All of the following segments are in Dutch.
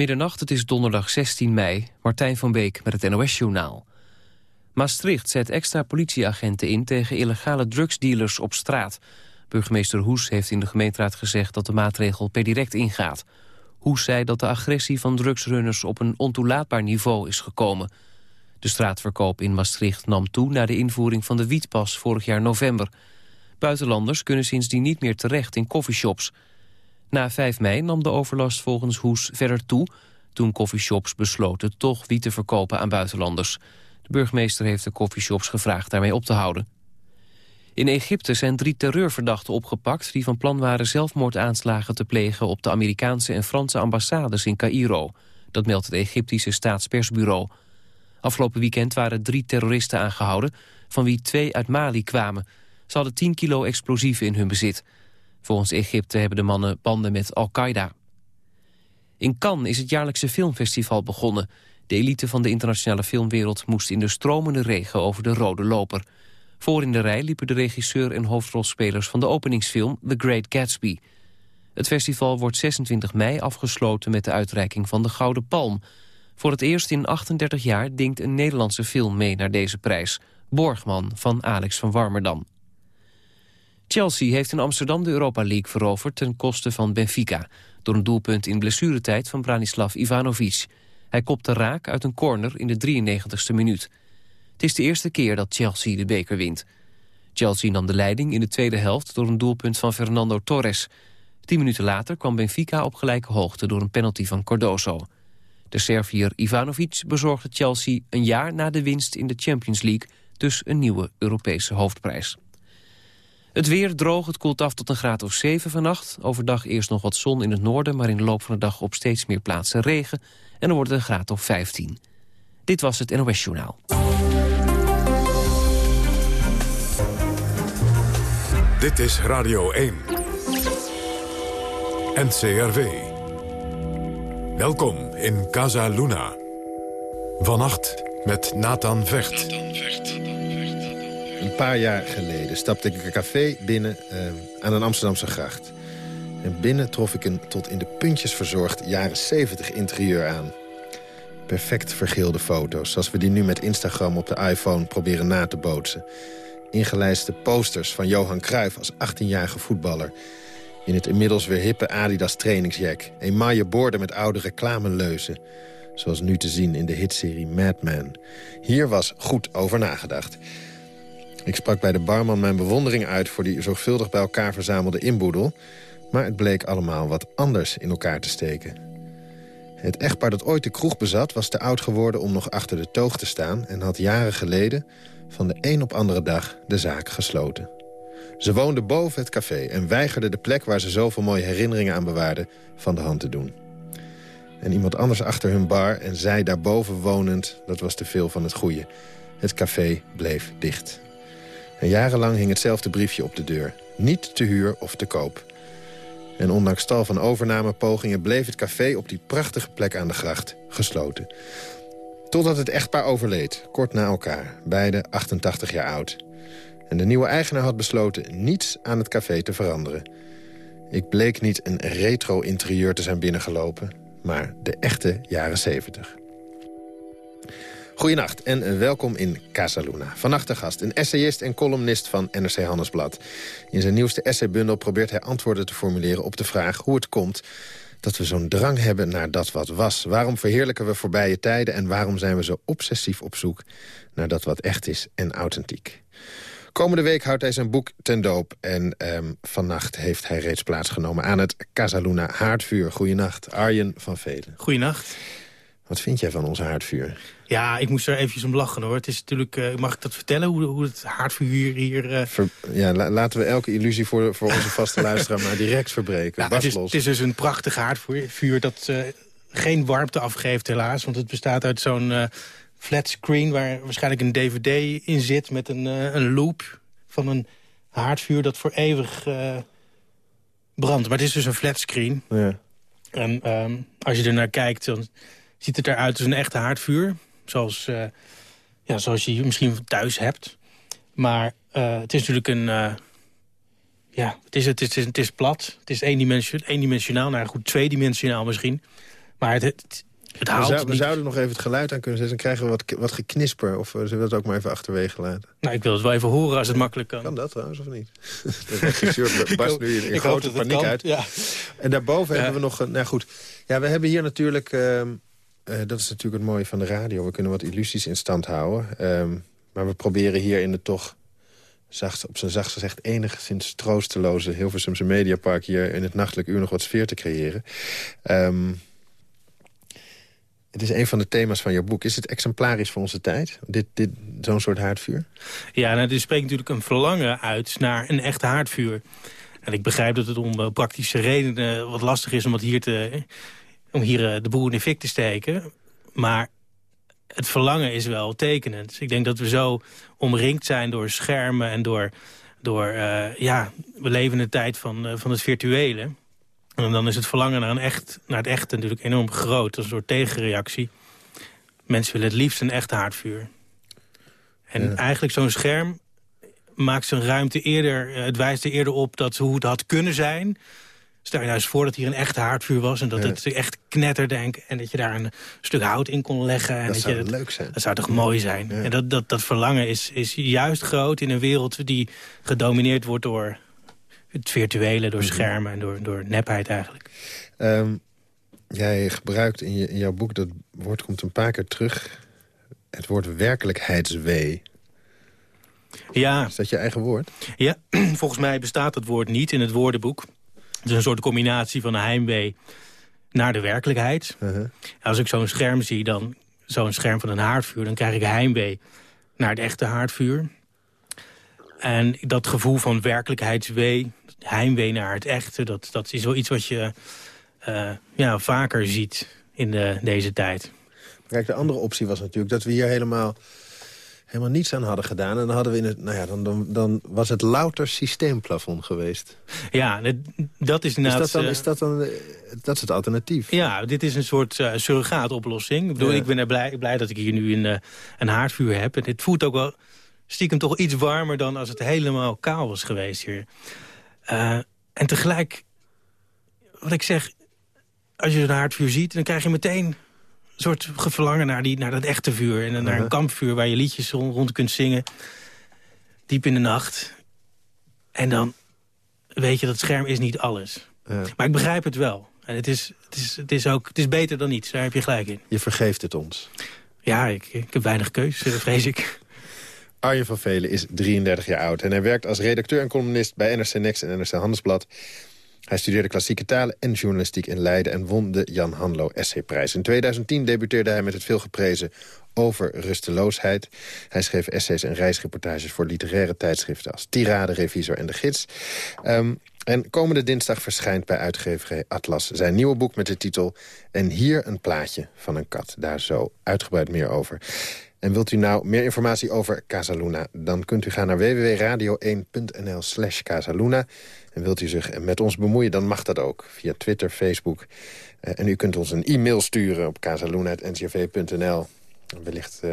Middernacht, het is donderdag 16 mei. Martijn van Beek met het NOS-journaal. Maastricht zet extra politieagenten in tegen illegale drugsdealers op straat. Burgemeester Hoes heeft in de gemeenteraad gezegd dat de maatregel per direct ingaat. Hoes zei dat de agressie van drugsrunners op een ontoelaatbaar niveau is gekomen. De straatverkoop in Maastricht nam toe na de invoering van de wietpas vorig jaar november. Buitenlanders kunnen sindsdien niet meer terecht in coffeeshops. Na 5 mei nam de overlast volgens Hoes verder toe... toen coffeeshops besloten toch wiet te verkopen aan buitenlanders. De burgemeester heeft de coffeeshops gevraagd daarmee op te houden. In Egypte zijn drie terreurverdachten opgepakt... die van plan waren zelfmoordaanslagen te plegen... op de Amerikaanse en Franse ambassades in Cairo. Dat meldt het Egyptische staatspersbureau. Afgelopen weekend waren drie terroristen aangehouden... van wie twee uit Mali kwamen. Ze hadden 10 kilo explosieven in hun bezit... Volgens Egypte hebben de mannen banden met Al-Qaeda. In Cannes is het jaarlijkse filmfestival begonnen. De elite van de internationale filmwereld moest in de stromende regen over de rode loper. Voor in de rij liepen de regisseur en hoofdrolspelers van de openingsfilm The Great Gatsby. Het festival wordt 26 mei afgesloten met de uitreiking van de Gouden Palm. Voor het eerst in 38 jaar dinkt een Nederlandse film mee naar deze prijs. Borgman van Alex van Warmerdam. Chelsea heeft in Amsterdam de Europa League veroverd ten koste van Benfica... door een doelpunt in blessuretijd van Branislav Ivanovic. Hij kopte raak uit een corner in de 93ste minuut. Het is de eerste keer dat Chelsea de beker wint. Chelsea nam de leiding in de tweede helft door een doelpunt van Fernando Torres. Tien minuten later kwam Benfica op gelijke hoogte door een penalty van Cardoso. De Serviër Ivanovic bezorgde Chelsea een jaar na de winst in de Champions League... dus een nieuwe Europese hoofdprijs. Het weer droog, het koelt af tot een graad of 7 vannacht. Overdag eerst nog wat zon in het noorden... maar in de loop van de dag op steeds meer plaatsen regen. En dan wordt het een graad of 15. Dit was het NOS Journaal. Dit is Radio 1. NCRV. Welkom in Casa Luna. Vannacht met Nathan Vecht. Een paar jaar geleden stapte ik een café binnen uh, aan een Amsterdamse gracht. En binnen trof ik een tot in de puntjes verzorgd jaren 70 interieur aan. Perfect vergeelde foto's, zoals we die nu met Instagram op de iPhone proberen na te bootsen. Ingelijste posters van Johan Cruijff als 18-jarige voetballer. In het inmiddels weer hippe Adidas trainingsjack. Emaille borden met oude reclameleuzen. Zoals nu te zien in de hitserie Mad Men. Hier was goed over nagedacht. Ik sprak bij de barman mijn bewondering uit voor die zorgvuldig bij elkaar verzamelde inboedel. Maar het bleek allemaal wat anders in elkaar te steken. Het echtpaar dat ooit de kroeg bezat was te oud geworden om nog achter de toog te staan... en had jaren geleden van de een op andere dag de zaak gesloten. Ze woonden boven het café en weigerden de plek waar ze zoveel mooie herinneringen aan bewaarden van de hand te doen. En iemand anders achter hun bar en zij daarboven wonend, dat was te veel van het goede. Het café bleef dicht. En jarenlang hing hetzelfde briefje op de deur. Niet te huur of te koop. En ondanks tal van overnamepogingen bleef het café op die prachtige plek aan de gracht gesloten. Totdat het echtpaar overleed, kort na elkaar, beide 88 jaar oud. En de nieuwe eigenaar had besloten niets aan het café te veranderen. Ik bleek niet een retro-interieur te zijn binnengelopen, maar de echte jaren 70. Goedenacht en welkom in Casa Luna. Vannacht de gast, een essayist en columnist van NRC Handelsblad. In zijn nieuwste essaybundel probeert hij antwoorden te formuleren op de vraag hoe het komt dat we zo'n drang hebben naar dat wat was. Waarom verheerlijken we voorbije tijden en waarom zijn we zo obsessief op zoek naar dat wat echt is en authentiek? Komende week houdt hij zijn boek ten doop. En um, vannacht heeft hij reeds plaatsgenomen aan het Casaluna Haardvuur. Goedenacht, Arjen van Velen. Goedenacht. Wat vind jij van ons haardvuur? Ja, ik moest er eventjes om lachen hoor. Het is natuurlijk, uh, mag ik dat vertellen, hoe, hoe het haardvuur hier... Uh... ja, laten we elke illusie voor, voor onze vaste luisteraar maar direct verbreken. Nou, het, is, het, is, dus een prachtig haardvuur dat uh, geen warmte afgeeft helaas. Want het bestaat uit zo'n flat screen waar waarschijnlijk een dvd in zit... met een, een loop van een haardvuur dat voor eeuwig brandt. Maar het is dus een flat screen. Ja. En um, als je er naar kijkt, dan ziet het eruit als een echte haardvuur. Zoals, uh, ja, zoals je misschien thuis hebt. Maar uh, het is natuurlijk een... Uh, ja, het is, het, is, het is plat. Het is eendimensionaal. eendimensionaal nou goed, tweedimensionaal misschien. Maar het, het, het haalt we, zou- we zouden nog even het geluid aan kunnen zetten. Dan krijgen we wat, wat geknisper. Of eh, zullen we dat ook maar even achterwege laten? Nou, ik wil het wel even horen als het makkelijk kan. Kan dat trouwens, of niet? Regisseur barst nu in, grote dat het paniek uit. Ja. En daarboven Ja. hebben we nog... een- Nou goed, ja, we hebben hier natuurlijk... ehm, eh, dat is natuurlijk het mooie van de radio. We kunnen wat illusies in stand houden. Ehm, maar we proberen hier in het toch... Zacht, op zijn zachtst gezegd enigszins troosteloze Hilversumse Mediapark... hier in het nachtelijk uur nog wat sfeer te creëren. Ehm, het is een van de thema's van jouw boek. Is het exemplarisch voor onze tijd? Dit, dit, Zo'n soort haardvuur? Ja, nou, spreekt natuurlijk een verlangen uit naar een echt haardvuur. En ik begrijp dat het om eh, praktische redenen wat lastig is om, het hier, te, om hier eh, de boel in de fik te steken. Maar het verlangen is wel tekenend. Dus ik denk dat we zo omringd zijn door schermen en door... door eh, ja, we leven in de tijd van, eh, van het virtuele. En dan is het verlangen naar, een echt, naar het echte natuurlijk enorm groot. Als een soort tegenreactie. Mensen willen het liefst een echt haardvuur. En Ja. eigenlijk zo'n scherm maakt zijn ruimte eerder... het wijst er eerder op dat hoe het had kunnen zijn. Stel je nou eens voor dat hier een echt haardvuur was... en dat het echt knetterde en, en dat je daar een stuk hout in kon leggen. En Dat dat zou je, leuk zijn. dat zou toch mooi zijn? Ja. En dat, dat, dat verlangen is, is juist groot in een wereld die gedomineerd wordt door het virtuele, Mhm. door schermen en door, door nepheid eigenlijk. Ehm, jij gebruikt in, je, in jouw boek, dat woord komt een paar keer terug... het woord werkelijkheidswee. Ja, Is dat je eigen woord? ja, volgens mij bestaat het woord niet in het woordenboek. Het is een soort combinatie van een heimwee naar de werkelijkheid. Uh-huh. Als ik zo'n scherm zie, dan zo'n scherm van een haardvuur... dan krijg ik heimwee naar het echte haardvuur. En dat gevoel van werkelijkheidswee, heimwee naar het echte... dat, dat is wel iets wat je eh, ja, vaker ziet in de, deze tijd. Kijk, de andere optie was natuurlijk dat we hier helemaal, helemaal niets aan hadden gedaan. En dan, hadden we in het, nou ja, dan, dan, dan was het louter systeemplafond geweest. Ja, dat, is Is inderdaad... dat, dan, eh, is dat, dan, dat is het alternatief. Ja, dit is een soort uh, surrogaatoplossing. Ik bedoel, Ja. ik ben er blij, blij dat ik hier nu een, eh, een haardvuur heb. En het voelt ook wel stiekem toch iets warmer dan als het helemaal kaal was geweest hier. En tegelijk, wat ik zeg, als je een haardvuur ziet... dan krijg je meteen een soort verlangen naar, die, naar dat echte vuur. En dan naar Uh-huh. een kampvuur waar je liedjes rond, rond kunt zingen. Diep in de nacht. En dan weet je, dat scherm is niet alles. Ja. Maar ik begrijp het wel. En het is, het is, het is, ook, het is beter dan niets, daar heb je gelijk in. Je vergeeft het ons. Ja, ik, ik heb weinig keus, eh, vrees ik. Arjen van Velen is 33 jaar oud en hij werkt als redacteur en columnist bij NRC Next en NRC Handelsblad. Hij studeerde klassieke talen en journalistiek in Leiden en won de Jan Hanlo Essayprijs. In 2010 debuteerde hij met het veelgeprezen Over Rusteloosheid. Hij schreef essays en reisreportages voor literaire tijdschriften als Tirade, Revisor en De Gids. Ehm, en komende dinsdag verschijnt bij uitgeverij Atlas zijn nieuwe boek met de titel En hier een plaatje van een kat. Daar zo uitgebreid meer over. En wilt u nou meer informatie over Casaluna... dan kunt u gaan naar www.radio1.nl slash Casaluna. En wilt u zich met ons bemoeien, dan mag dat ook. Via Twitter, Facebook. Eh, en u kunt ons een e-mail sturen op casaluna.ncrv.nl. En Wellicht eh,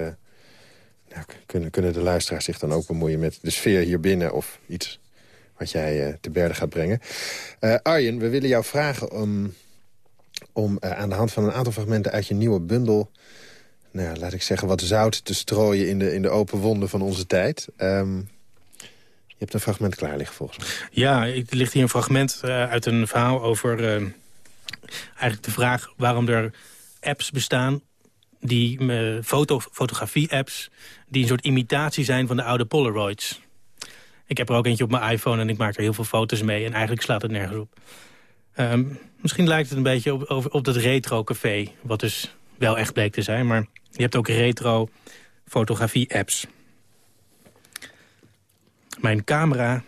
nou, kunnen, kunnen de luisteraars zich dan ook bemoeien... met de sfeer hier binnen of iets wat jij eh, te berden gaat brengen. Arjen, we willen jou vragen om, om aan de hand van een aantal fragmenten... uit je nieuwe bundel nou laat ik zeggen, wat zout te strooien in de, in de open wonden van onze tijd. Ehm, je hebt een fragment klaar liggen volgens mij. Ja, er ligt hier een fragment eh, uit een verhaal over eh, eigenlijk de vraag waarom er apps bestaan, die eh, foto, fotografie-apps, die een soort imitatie zijn van de oude Polaroids. Ik heb er ook eentje op mijn iPhone en ik maak er heel veel foto's mee en eigenlijk slaat het nergens op. Ehm, misschien lijkt het een beetje op, op, op dat retro-café, wat dus wel echt bleek te zijn, maar je hebt ook retro fotografie-apps. Mijn camera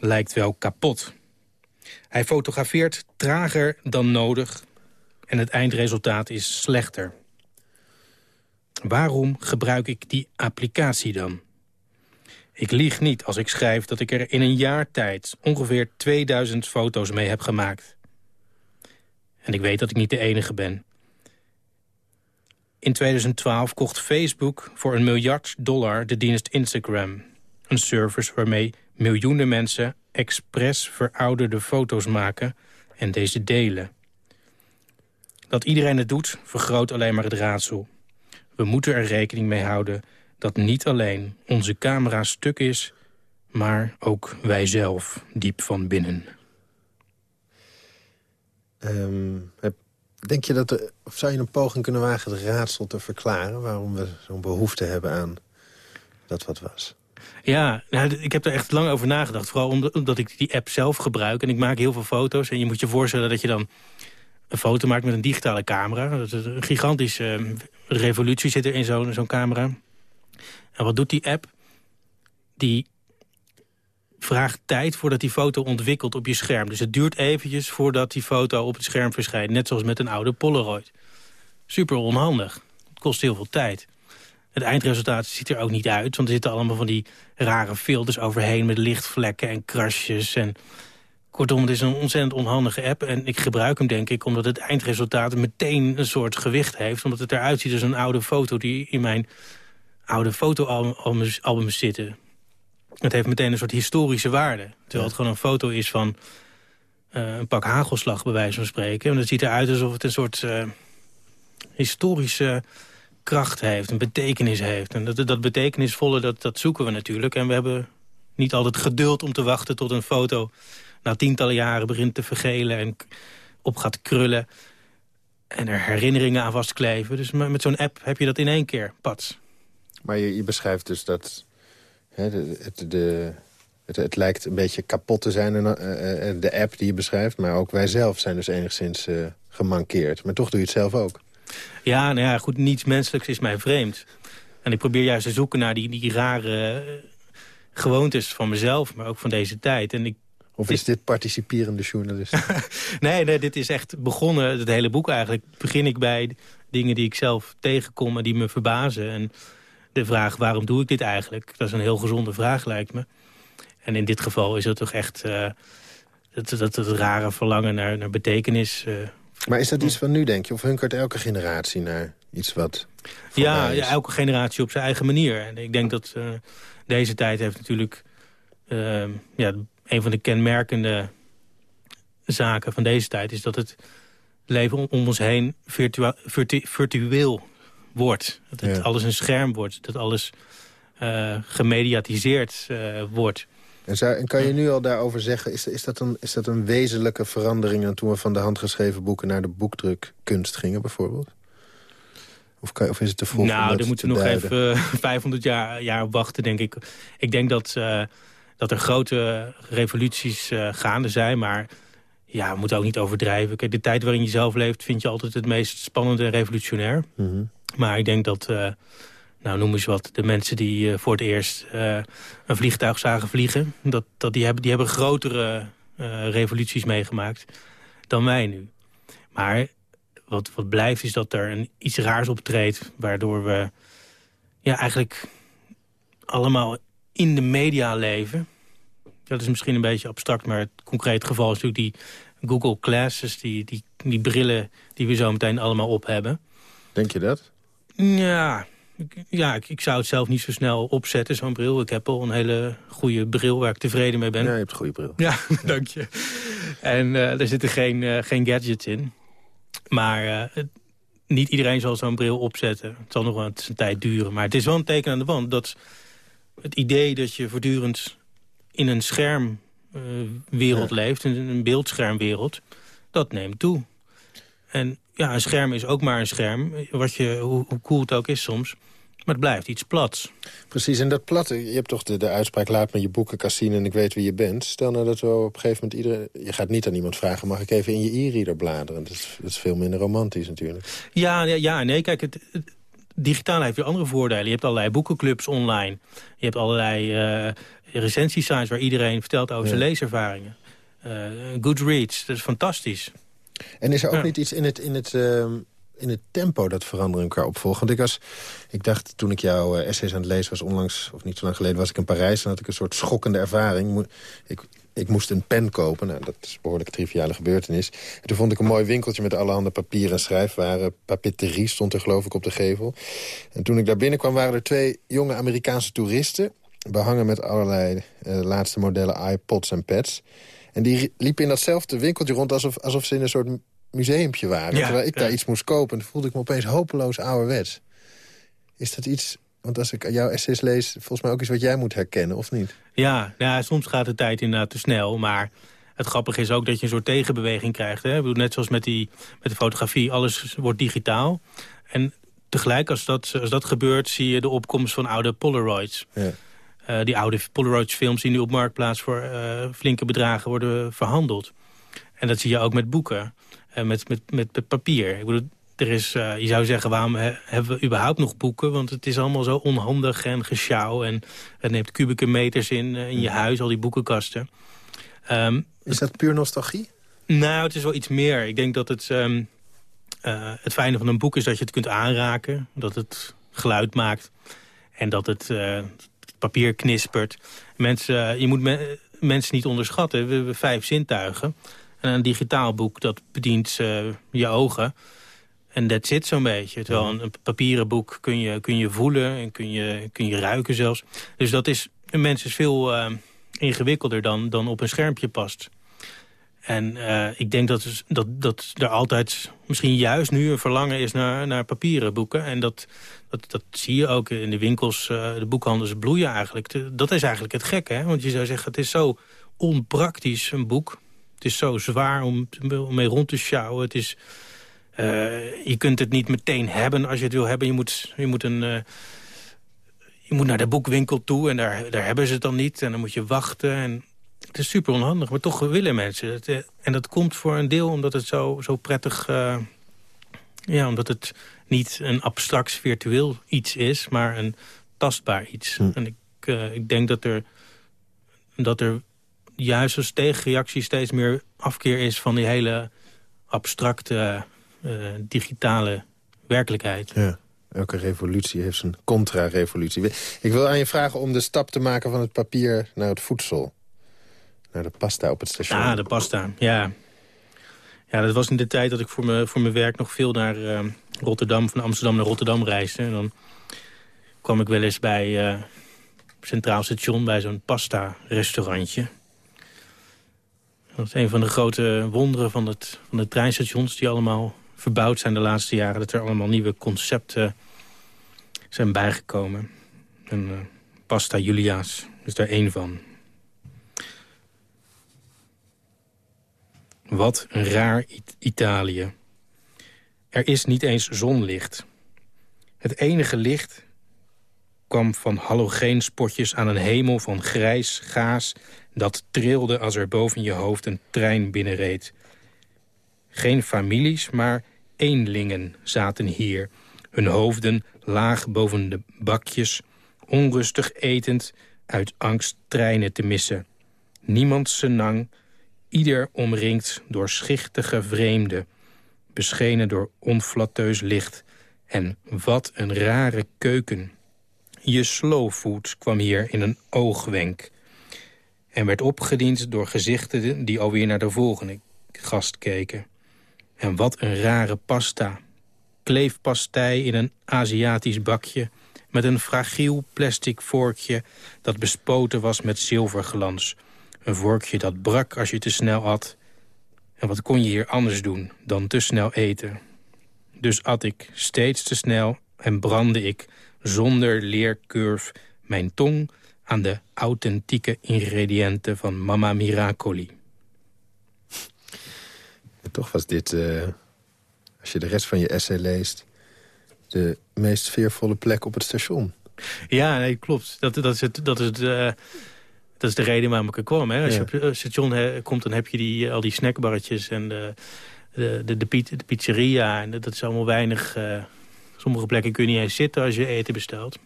lijkt wel kapot. Hij fotografeert trager dan nodig en het eindresultaat is slechter. Waarom gebruik ik die applicatie dan? Ik lieg niet als ik schrijf dat ik er in een jaar tijd ongeveer 2000 foto's mee heb gemaakt. En ik weet dat ik niet de enige ben. In 2012 kocht Facebook voor een miljard dollar de dienst Instagram. Een service waarmee miljoenen mensen expres verouderde foto's maken en deze delen. Dat iedereen het doet, vergroot alleen maar het raadsel. We moeten er rekening mee houden dat niet alleen onze camera stuk is... maar ook wij zelf diep van binnen. Um, denk je dat er, of zou je een poging kunnen wagen het raadsel te verklaren... waarom we zo'n behoefte hebben aan dat wat was? Ja, nou, ik heb er echt lang over nagedacht. Vooral omdat ik die app zelf gebruik. En ik maak heel veel foto's. En je moet je voorstellen dat je dan een foto maakt met een digitale camera. Dat is een gigantische ehm, revolutie zit er in zo'n zo'n camera. En wat doet die app? Die vraagt tijd voordat die foto ontwikkelt op je scherm. Dus het duurt eventjes voordat die foto op het scherm verschijnt. Net zoals met een oude Polaroid. Super onhandig. Het kost heel veel tijd. Het eindresultaat ziet er ook niet uit. Want er zitten allemaal van die rare filters overheen... met lichtvlekken en krasjes. En kortom, het is een ontzettend onhandige app. En ik gebruik hem denk ik omdat het eindresultaat meteen een soort gewicht heeft. Omdat het eruit ziet als een oude foto die in mijn oude fotoalbums zitten. Het heeft meteen een soort historische waarde. Terwijl het gewoon een foto is van uh, een pak hagelslag, bij wijze van spreken. En het ziet eruit alsof het een soort uh, historische kracht heeft, een betekenis heeft. En dat, dat betekenisvolle, dat, dat zoeken we natuurlijk. En we hebben niet altijd geduld om te wachten tot een foto... na tientallen jaren begint te vergelen en op gaat krullen... en er herinneringen aan vastkleven. Dus met zo'n app heb je dat in één keer, pats. Maar je, je beschrijft dus dat hè, de, het, de, het, het, lijkt een beetje kapot te zijn, uh, uh, de app die je beschrijft. Maar ook wij zelf zijn dus enigszins uh, gemankeerd. Maar toch doe je het zelf ook. Ja, nou ja, goed, niets menselijks is mij vreemd. En ik probeer juist te zoeken naar die, die rare gewoontes van mezelf, maar ook van deze tijd. En ik, of is dit participerende journalist? nee, nee, dit is echt begonnen, het hele boek eigenlijk. Begin ik bij dingen die ik zelf tegenkom en die me verbazen. En de vraag, waarom doe ik dit eigenlijk? Dat is een heel gezonde vraag, lijkt me. En in dit geval is het toch echt uh, dat, dat, het rare verlangen naar, naar betekenis. Uh, maar is dat iets van nu, denk je? Of hunkert elke generatie naar iets wat ja, ja, elke generatie op zijn eigen manier. En ik denk dat uh, deze tijd heeft natuurlijk... Uh, ja, een van de kenmerkende zaken van deze tijd... is dat het leven om ons heen virtua virtu virtueel wordt. Dat het alles een scherm wordt. Dat alles uh, gemediatiseerd wordt. En, zou, en, kan je nu al daarover zeggen, is, is, dat een, is dat een wezenlijke verandering... toen we van de handgeschreven boeken naar de boekdrukkunst gingen bijvoorbeeld? Of, kan, of is het te vroeg Nou, daar moeten we nog even 500 jaar, jaar op wachten, denk ik. Ik denk dat, dat er grote revoluties gaande zijn, maar... Ja, we moeten ook niet overdrijven. Kijk, de tijd waarin je zelf leeft vind je altijd het meest spannende en revolutionair. Mm Maar ik denk dat... Uh, nou noem eens wat, de mensen die uh, voor het eerst uh, een vliegtuig zagen vliegen... Dat, dat die, hebben, die hebben grotere revoluties meegemaakt dan wij nu. Maar wat, wat blijft is dat er een, iets raars optreedt... waardoor we ja, eigenlijk allemaal in de media leven. Dat is misschien een beetje abstract, maar het concreet geval is natuurlijk die Google Glasses... die, die, die brillen die we zo meteen allemaal op hebben. Denk je dat? Ja, ja, ik, ik, zou het zelf niet zo snel opzetten, zo'n bril. Ik heb al een hele goede bril waar ik tevreden mee ben. Ja, je hebt een goede bril. Ja, dank je. En uh, er zitten geen, uh, geen gadgets in. Maar uh, niet iedereen zal zo'n bril opzetten. Het zal nog wel een tijd duren. Maar het is wel een teken aan de wand. Dat het idee dat je voortdurend in een schermwereld ja. leeft... in een beeldschermwereld, dat neemt toe. En ja, een scherm is ook maar een scherm. Wat je, hoe, hoe cool het ook is soms. Maar het blijft iets plats. Precies, en dat platte, je hebt toch de, de uitspraak... laat me je boeken zien en ik weet wie je bent. Stel nou dat we op een gegeven moment iedereen... je gaat niet aan iemand vragen, mag ik even in je e-reader bladeren? Dat is, dat is veel minder romantisch natuurlijk. Ja, ja, ja nee, kijk, het, het digitaal heeft weer andere voordelen. Je hebt allerlei boekenclubs online. Je hebt allerlei uh, recensiesites waar iedereen vertelt over ja. zijn leeservaringen. Uh, Goodreads, dat is fantastisch. En is er ook ja. niet iets in het, in, het, uh, in het tempo dat verandering elkaar opvolgt? Want ik, was, ik dacht toen ik jouw uh, essays aan het lezen was onlangs... of niet zo lang geleden was ik in Parijs... en had ik een soort schokkende ervaring. Ik, ik moest een pen kopen. Nou, dat is een behoorlijk triviale gebeurtenis. En toen vond ik een mooi winkeltje met allerhande papier en schrijfwaren. Papeterie stond er geloof ik op de gevel. En toen ik daar binnenkwam waren er twee jonge Amerikaanse toeristen... behangen met allerlei uh, laatste modellen iPods en pads... En die liepen in datzelfde winkeltje rond alsof, alsof ze in een soort museumpje waren. Ja, terwijl ik ja. daar iets moest kopen. En voelde ik me opeens hopeloos ouderwets. Is dat iets... Want als ik jouw essays lees, volgens mij ook iets wat jij moet herkennen, of niet? Ja, ja, soms gaat de tijd inderdaad te snel. Maar het grappige is ook dat je een soort tegenbeweging krijgt. Hè? Ik bedoel, net zoals met, die, met de fotografie, alles wordt digitaal. En tegelijk, als dat, als dat gebeurt, zie je de opkomst van oude Polaroids. Ja. Eh, die oude Polaroids films die nu op Marktplaats voor eh, flinke bedragen worden verhandeld. En dat zie je ook met boeken, en met, met, met, met papier. Ik bedoel, er is, eh, je zou zeggen, waarom he- hebben we überhaupt nog boeken? Want het is allemaal zo onhandig en gesjouw. En het neemt kubieke meters in, eh, in je huis, al die boekenkasten. Ehm, Is dat puur nostalgie? nou, het is wel iets meer. Ik denk dat het, ehm, eh, het fijne van een boek is dat je het kunt aanraken. Dat het geluid maakt. En dat het eh, papier knispert. Mensen, eh, je moet me- mensen niet onderschatten. We hebben vijf zintuigen. En een digitaal boek, dat bedient eh, je ogen. En dat zit zo'n beetje. Terwijl een, een papieren boek kun je, kun je voelen en kun je, kun je ruiken zelfs. Dus dat is, een mens is veel eh, ingewikkelder dan, dan op een schermpje past. En eh, ik denk dat, dat, dat er altijd misschien juist nu een verlangen is naar, naar papieren boeken. En dat, dat, dat zie je ook in de winkels. eh, de boekhandels bloeien eigenlijk. Dat is eigenlijk het gekke. Hè? Want je zou zeggen, het is zo onpraktisch, een boek. Het is zo zwaar om, om mee rond te sjouwen. Het is, eh, je kunt het niet meteen hebben als je het wil hebben. Je moet, je moet een... je moet naar de boekwinkel toe en daar, daar hebben ze het dan niet. En dan moet je wachten. En het is super onhandig, maar toch willen mensen het. eh, En dat komt voor een deel omdat het zo, zo prettig... eh, ja, omdat het niet een abstract virtueel iets is, maar een tastbaar iets. Hm. En ik, eh, ik denk dat er, dat er juist als tegenreactie steeds meer afkeer is... van die hele abstracte digitale werkelijkheid. Ja. Elke revolutie heeft zijn contra-revolutie. Ik wil aan je vragen om de stap te maken van het papier naar het voedsel. Naar de pasta op het station. Ah, de pasta, ja. Ja, dat was in de tijd dat ik voor, me, voor mijn werk nog veel naar eh, Rotterdam... van Amsterdam naar Rotterdam reisde. En dan kwam ik wel eens bij eh, Centraal Station... bij zo'n pasta-restaurantje. Dat is een van de grote wonderen van, het, van de treinstations... die allemaal verbouwd zijn de laatste jaren. Dat er allemaal nieuwe concepten zijn bijgekomen. En eh, Pasta Julia's is daar één van. Wat een raar It- Italië. Er is niet eens zonlicht. Het enige licht kwam van halogeenspotjes aan een hemel van grijs gaas... dat trilde als er boven je hoofd een trein binnenreed. Geen families, maar eenlingen zaten hier. Hun hoofden laag boven de bakjes, onrustig etend... uit angst treinen te missen. Niemand senang, ieder omringd door schichtige vreemden... beschenen door onflatteus licht. En wat een rare keuken. Je slowfood kwam hier in een oogwenk... en werd opgediend door gezichten die alweer naar de volgende gast keken. En wat een rare pasta. Kleefpastei in een Aziatisch bakje... met een fragiel plastic vorkje dat bespoten was met zilverglans. Een vorkje dat brak als je te snel at. En wat kon je hier anders doen dan te snel eten? Dus at ik steeds te snel en brandde ik zonder leercurve mijn tong aan de authentieke ingrediënten van Mama Miracoli. En toch was dit, eh, als je de rest van je essay leest... de meest sfeervolle plek op het station. Ja, nee, klopt. Dat, dat, is, het, dat, is, het, eh, dat is de reden waarom ik er kwam. Hè. Als je op het station hè, komt, dan heb je die, al die snackbarretjes en de, de, de, de, piet- de pizzeria. En dat is allemaal weinig... eh, sommige plekken kun je niet eens zitten als je eten bestelt.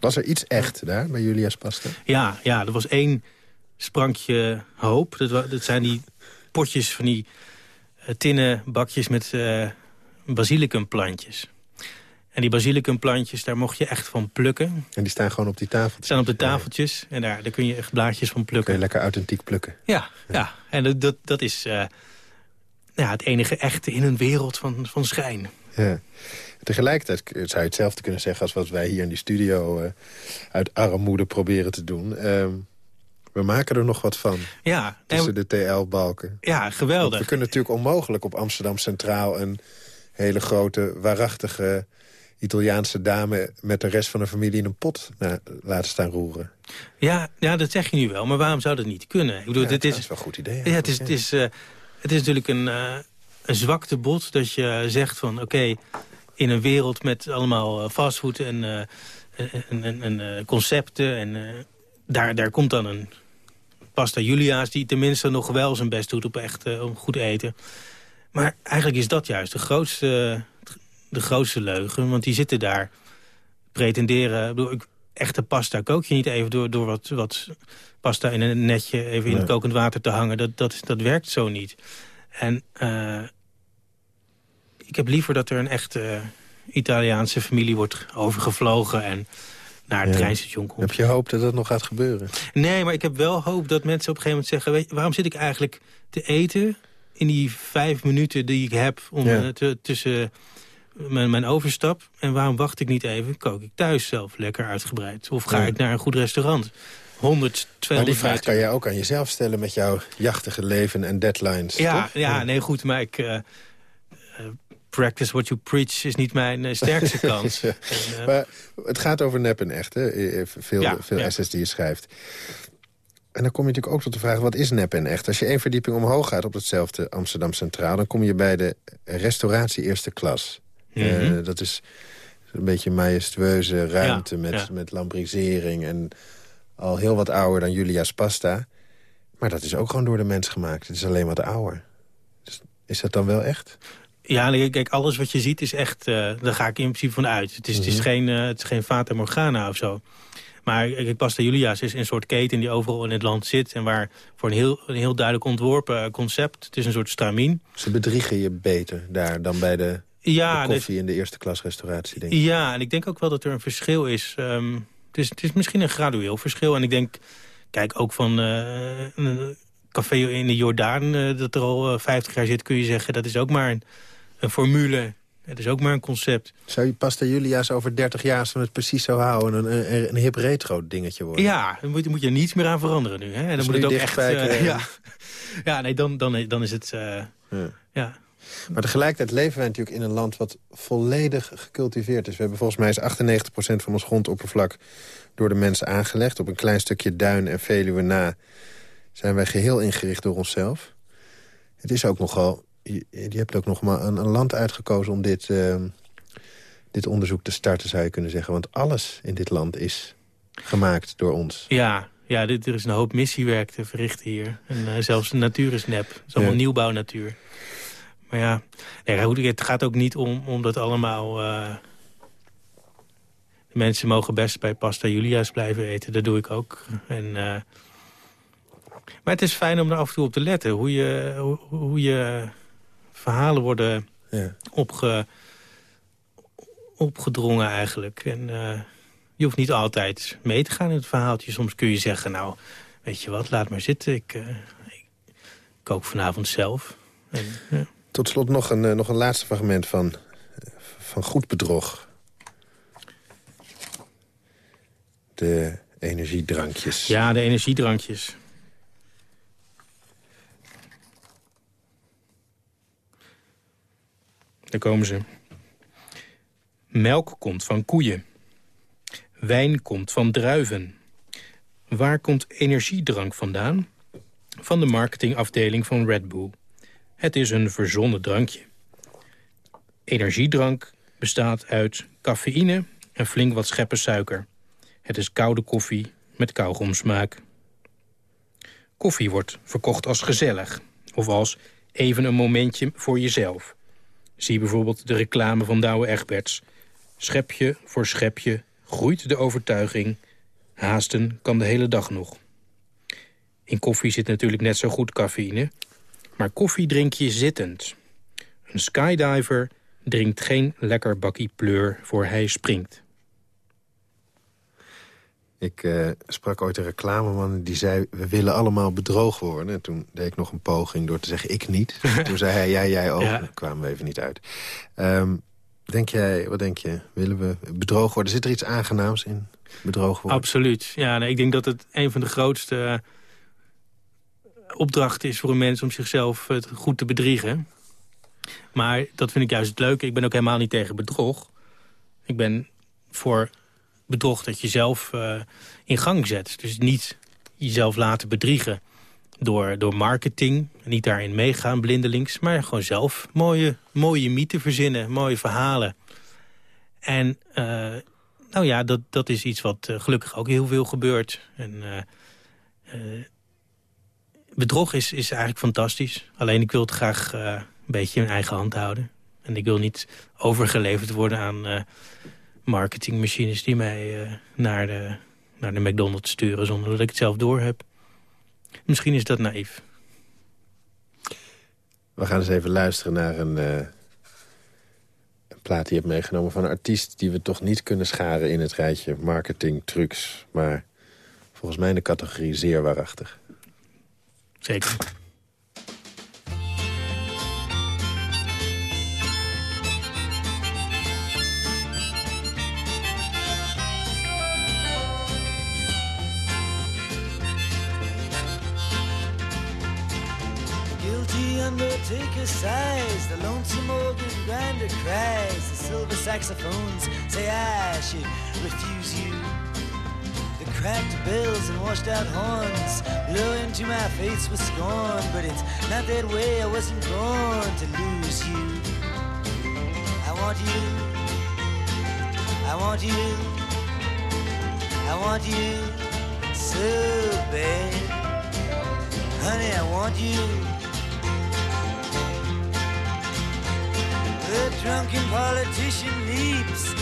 Was er iets echt daar, bij Julia's Pasta? Ja, ja, er was één sprankje hoop. Dat, dat zijn die potjes van die eh, tinnen bakjes met eh basilicumplantjes. En die basilicumplantjes, daar mocht je echt van plukken. En die staan gewoon op die tafel. Die staan op de tafeltjes en daar, daar kun je echt blaadjes van Kun plukken. je lekker authentiek plukken. Ja, ja. en dat, dat, dat is eh, ja, het enige echte in een wereld van, van schijn. Ja. Tegelijkertijd zou je hetzelfde kunnen zeggen... als wat wij hier in die studio eh, uit armoede proberen te doen. Ehm, We maken er nog wat van. Ja. Tussen de TL-balken. Ja, geweldig. we kunnen natuurlijk onmogelijk op Amsterdam Centraal... een hele grote, waarachtige Italiaanse dame... met de rest van de familie in een pot laten staan roeren. Ja, ja, dat zeg je nu wel. Maar waarom zou dat niet kunnen? Ik bedoel, ja, dit is, is wel een goed idee. Ja, het is, het, is, uh, het is natuurlijk een, uh, een zwakte bot dat je zegt van... oké, in een wereld met allemaal fastfood en, uh, en, en, en concepten... en daar, daar komt dan een pasta Julia's... die tenminste nog wel zijn best doet op echt om goed eten. Maar eigenlijk is dat juist de grootste, de grootste leugen. Want die zitten daar, pretenderen... Ik bedoel, echte pasta kook je niet even door, door wat, wat pasta in een netje... even in kokend water te hangen. Dat, dat, dat werkt zo niet. En uh, ik heb liever dat er een echte Italiaanse familie wordt overgevlogen... en naar het ja. treinstation komt. Heb je hoop dat dat nog gaat gebeuren? Nee, maar ik heb wel hoop dat mensen op een gegeven moment zeggen... Weet, waarom zit ik eigenlijk te eten in die vijf minuten die ik heb... Om, ja. te, tussen mijn, mijn, overstap. En waarom wacht ik niet even? Kook ik thuis zelf lekker uitgebreid? Of ga ja. ik naar een goed restaurant? 100, 200 Maar die vraag kan jij ook aan jezelf stellen met jouw jachtige leven en deadlines. Ja, ja, nee, goed, maar ik... Uh, uh, practice what you preach is niet mijn uh, sterkste kans. ja. en, maar het gaat over nep en echt, hè? Veel, ja, veel essays die je schrijft. En dan kom je natuurlijk ook tot de vraag, wat is nep en echt? Als je één verdieping omhoog gaat op hetzelfde Amsterdam Centraal... dan kom je bij de restauratie eerste klas. Mm -hmm. uh, dat is een beetje majestueuze ruimte ja, met, ja. met lambrisering... en al heel wat ouder dan Julia's Pasta. Maar dat is ook gewoon door de mens gemaakt. Het is alleen wat ouder. Dus is dat dan wel echt? Ja, kijk, alles wat je ziet is echt... Uh, daar ga ik in principe van uit. Het is, mm -hmm. het is geen, uh, het is geen Fata Morgana of zo. Maar kijk, Pasta Julia's is een soort keten die overal in het land zit... en waar voor een heel, een heel duidelijk ontworpen concept... het is een soort stramien. Ze bedriegen je beter daar dan bij de ja, de koffie in de eerste klas restauratie, denk ik. Ja, en ik denk ook wel dat er een verschil is. Um, het, is het is misschien een gradueel verschil. En ik denk, kijk, ook van uh, een café in de Jordaan... Uh, dat er al uh, 50 jaar zit, kun je zeggen... dat is ook maar een, een formule. Het is ook maar een concept. Zou je Pasta Julia's over 30 jaar, als we het precies zo houden... een, een, een hip retro dingetje worden? Ja, dan moet, moet je niets meer aan veranderen nu. Hè? Dan dus moet het ook echt... Uh, ja. ja, nee, dan, dan, dan is het... ja. ja. Maar tegelijkertijd leven wij natuurlijk in een land wat volledig gecultiveerd is. We hebben volgens mij is 98% van ons grondoppervlak door de mensen aangelegd. Op een klein stukje duin en Veluwe na zijn wij geheel ingericht door onszelf. Het is ook nogal... Je, je hebt ook nog maar een, een land uitgekozen om dit, uh, dit onderzoek te starten, zou je kunnen zeggen. Want alles in dit land is gemaakt door ons. Ja, ja dit, er is een hoop missiewerk te verrichten hier. En uh, zelfs de natuur is nep. Het is allemaal ja. nieuwbouwnatuur. Maar ja, nee, goed, het gaat ook niet om, om dat allemaal... Uh, de mensen mogen best bij Pasta Julia's blijven eten. Dat doe ik ook. En, uh, maar het is fijn om er af en toe op te letten. Hoe je, hoe, hoe je verhalen worden ja. opge, opgedrongen eigenlijk. En uh, je hoeft niet altijd mee te gaan in het verhaaltje. Soms kun je zeggen, nou, weet je wat, laat maar zitten. Ik, ik kook vanavond zelf. En, ja. Tot slot nog een, uh, nog een laatste fragment van, van goed bedrog. De energiedrankjes. Ja, de energiedrankjes. Daar komen ze. Melk komt van koeien. Wijn komt van druiven. Waar komt energiedrank vandaan? Van de marketingafdeling van Red Bull. Het is een verzonnen drankje. Energiedrank bestaat uit cafeïne en flink wat scheppen suiker. Het is koude koffie met kauwgomsmaak. Koffie wordt verkocht als gezellig of als even een momentje voor jezelf. Zie bijvoorbeeld de reclame van Douwe Egberts. Schepje voor schepje groeit de overtuiging. Haasten kan de hele dag nog. In koffie zit natuurlijk net zo goed cafeïne... maar koffie drink je zittend. Een skydiver drinkt geen lekker bakkie pleur voor hij springt. Ik uh, sprak ooit een reclameman die zei... we willen allemaal bedrogen worden. En toen deed ik nog een poging door te zeggen ik niet. toen zei hij jij, jij ook. Ja. Daar kwamen we even niet uit. Um, denk jij, wat denk je? Willen we bedrogen worden? Zit er iets aangenaams in bedrogen worden? Absoluut. Ja, nee, ik denk dat het een van de grootste opdracht is voor een mens om zichzelf uh, goed te bedriegen. Maar dat vind ik juist het leuke. Ik ben ook helemaal niet tegen bedrog. Ik ben voor bedrog dat je zelf uh, in gang zet. Dus niet jezelf laten bedriegen door, door marketing. Niet daarin meegaan, blindelings. Maar gewoon zelf mooie, mooie mythen verzinnen, mooie verhalen. En uh, nou ja, dat, dat is iets wat gelukkig ook heel veel gebeurt. En, bedrog is, is eigenlijk fantastisch. Alleen ik wil het graag een beetje in eigen hand houden. En ik wil niet overgeleverd worden aan marketingmachines... die mij naar, de, naar de McDonald's sturen zonder dat ik het zelf door heb. Misschien is dat naïef. We gaan eens even luisteren naar een, een plaat die je hebt meegenomen... van een artiest die we toch niet kunnen scharen in het rijtje marketing, trucs. Maar volgens mij in de categorie zeer waarachtig. Zeker. undertaker sighs, the lonesome organ grinder cries, the silver saxophones say I should refuse you. Cracked bells and washed out horns blew into my face with scorn, but it's not that way. I wasn't born to lose you. I want you. I want you. I want you so bad. Honey, I want you. The drunken politician leaps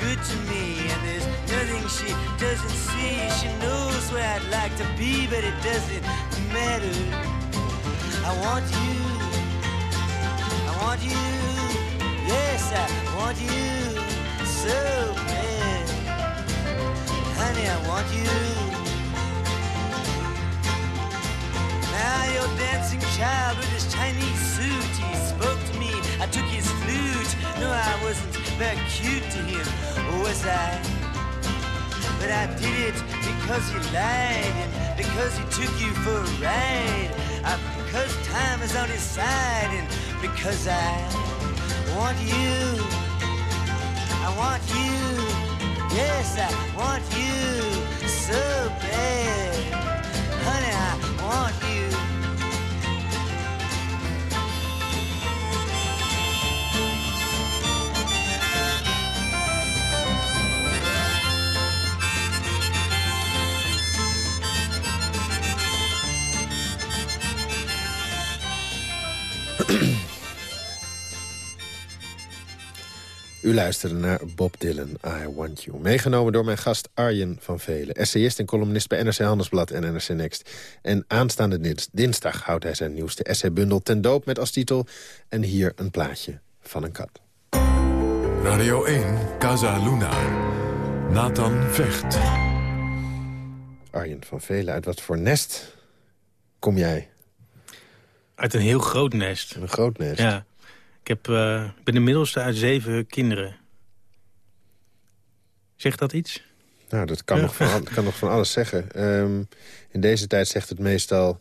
good to me, and there's nothing she doesn't see. She knows where I'd like to be, but it doesn't matter. I want you, I want you, yes, I want you so bad. Honey, I want you. Now you're dancing child with this Chinese suit, wasn't cute to him, was I? But I did it because he lied and because he took you for a ride. Uh, because time is on his side and because I want you. I want you. Yes, I want you so bad. Honey, I want you. U luisterde naar Bob Dylan, I Want You. Meegenomen door mijn gast Arjen van Velen. Essayist en columnist bij NRC Handelsblad en NRC Next. En aanstaande dinsdag houdt hij zijn nieuwste essaybundel ten doop... met als titel En hier een plaatje van een kat. Radio 1, Casa Luna. Nathan Vecht. Arjen van Velen, uit wat voor nest kom jij? Uit een heel groot nest. Een groot nest? Ja. Ik, heb, uh, ben de middelste uit zeven kinderen. Zegt dat iets? Nou, dat kan, nog, van, kan nog van alles zeggen. Um, in deze tijd zegt het meestal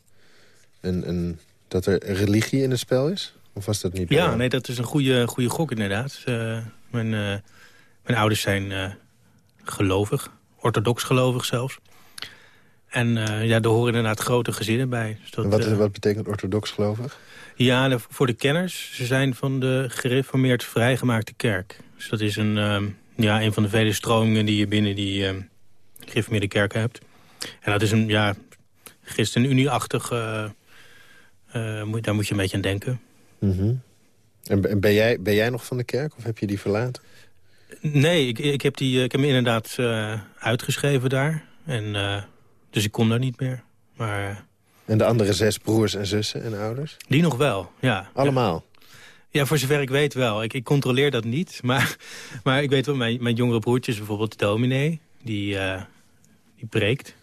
een, een, dat er religie in het spel is? Of was dat niet? Ja, nee, dat is een goede, goede gok inderdaad. Uh, mijn, uh, mijn ouders zijn gelovig, orthodox gelovig zelfs. En ja, er horen inderdaad grote gezinnen bij. Dus dat, en wat, is, wat betekent orthodox gelovig? Ja, voor de kenners, ze zijn van de gereformeerd vrijgemaakte kerk. Dus dat is een, uh, ja, een van de vele stromingen die je binnen die uh, gereformeerde kerken hebt. En dat is een ja, ChristenUnie-achtig... daar moet je een beetje aan denken. Mm -hmm. En ben jij, ben jij nog van de kerk of heb je die verlaten? Nee, ik, ik, heb, die, ik heb me inderdaad uitgeschreven daar. En, dus ik kom daar niet meer. Maar en de andere zes broers en zussen en ouders? Die nog wel, ja. Allemaal? Ja, voor zover ik weet wel. Ik, ik controleer dat niet. Maar, maar ik weet wel, mijn, mijn jongere broertje is bijvoorbeeld dominee. Die, uh, die preekt.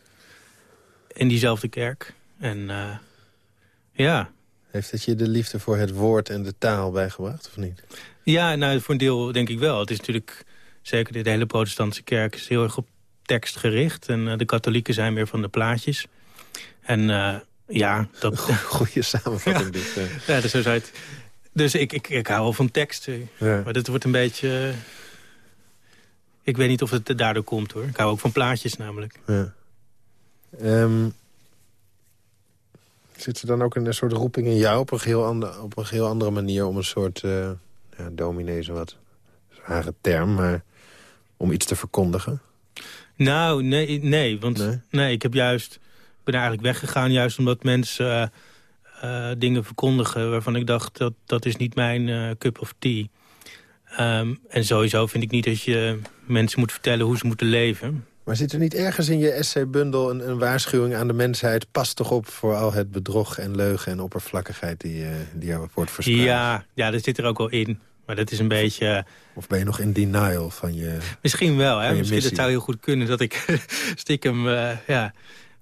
In diezelfde kerk. En uh, ja. Heeft het je de liefde voor het woord en de taal bijgebracht, of niet? Ja, nou, voor een deel denk ik wel. Het is natuurlijk, zeker de hele protestantse kerk... is heel erg op tekst gericht. En uh, de katholieken zijn meer van de plaatjes. En ja, dat... Goeie samenvatting ja. dit. Ja, dus, uit... dus ik, ik, ik hou wel van teksten. Ja. Maar dit wordt een beetje... Ik weet niet of het daardoor komt, hoor. Ik hou ook van plaatjes, namelijk. Ja. Um, zit er dan ook een soort roeping in jou... op een heel, ander, op een heel andere manier om een soort... Uh, ja, dominee een wat zware term, maar... om iets te verkondigen? Nou, nee, nee want nee? nee ik heb juist ben eigenlijk weggegaan juist omdat mensen uh, dingen verkondigen... waarvan ik dacht, dat, dat is niet mijn uh, cup of tea. Um, en sowieso vind ik niet dat je mensen moet vertellen hoe ze moeten leven. Maar zit er niet ergens in je essaybundel een, een waarschuwing aan de mensheid... pas toch op voor al het bedrog en leugen en oppervlakkigheid die, uh, die er wordt verspreid? Ja, ja, dat zit er ook wel in. Maar dat is een beetje... Of ben je nog in denial van je Misschien wel, hè? Misschien dat zou heel goed kunnen dat ik stiekem... Uh, ja,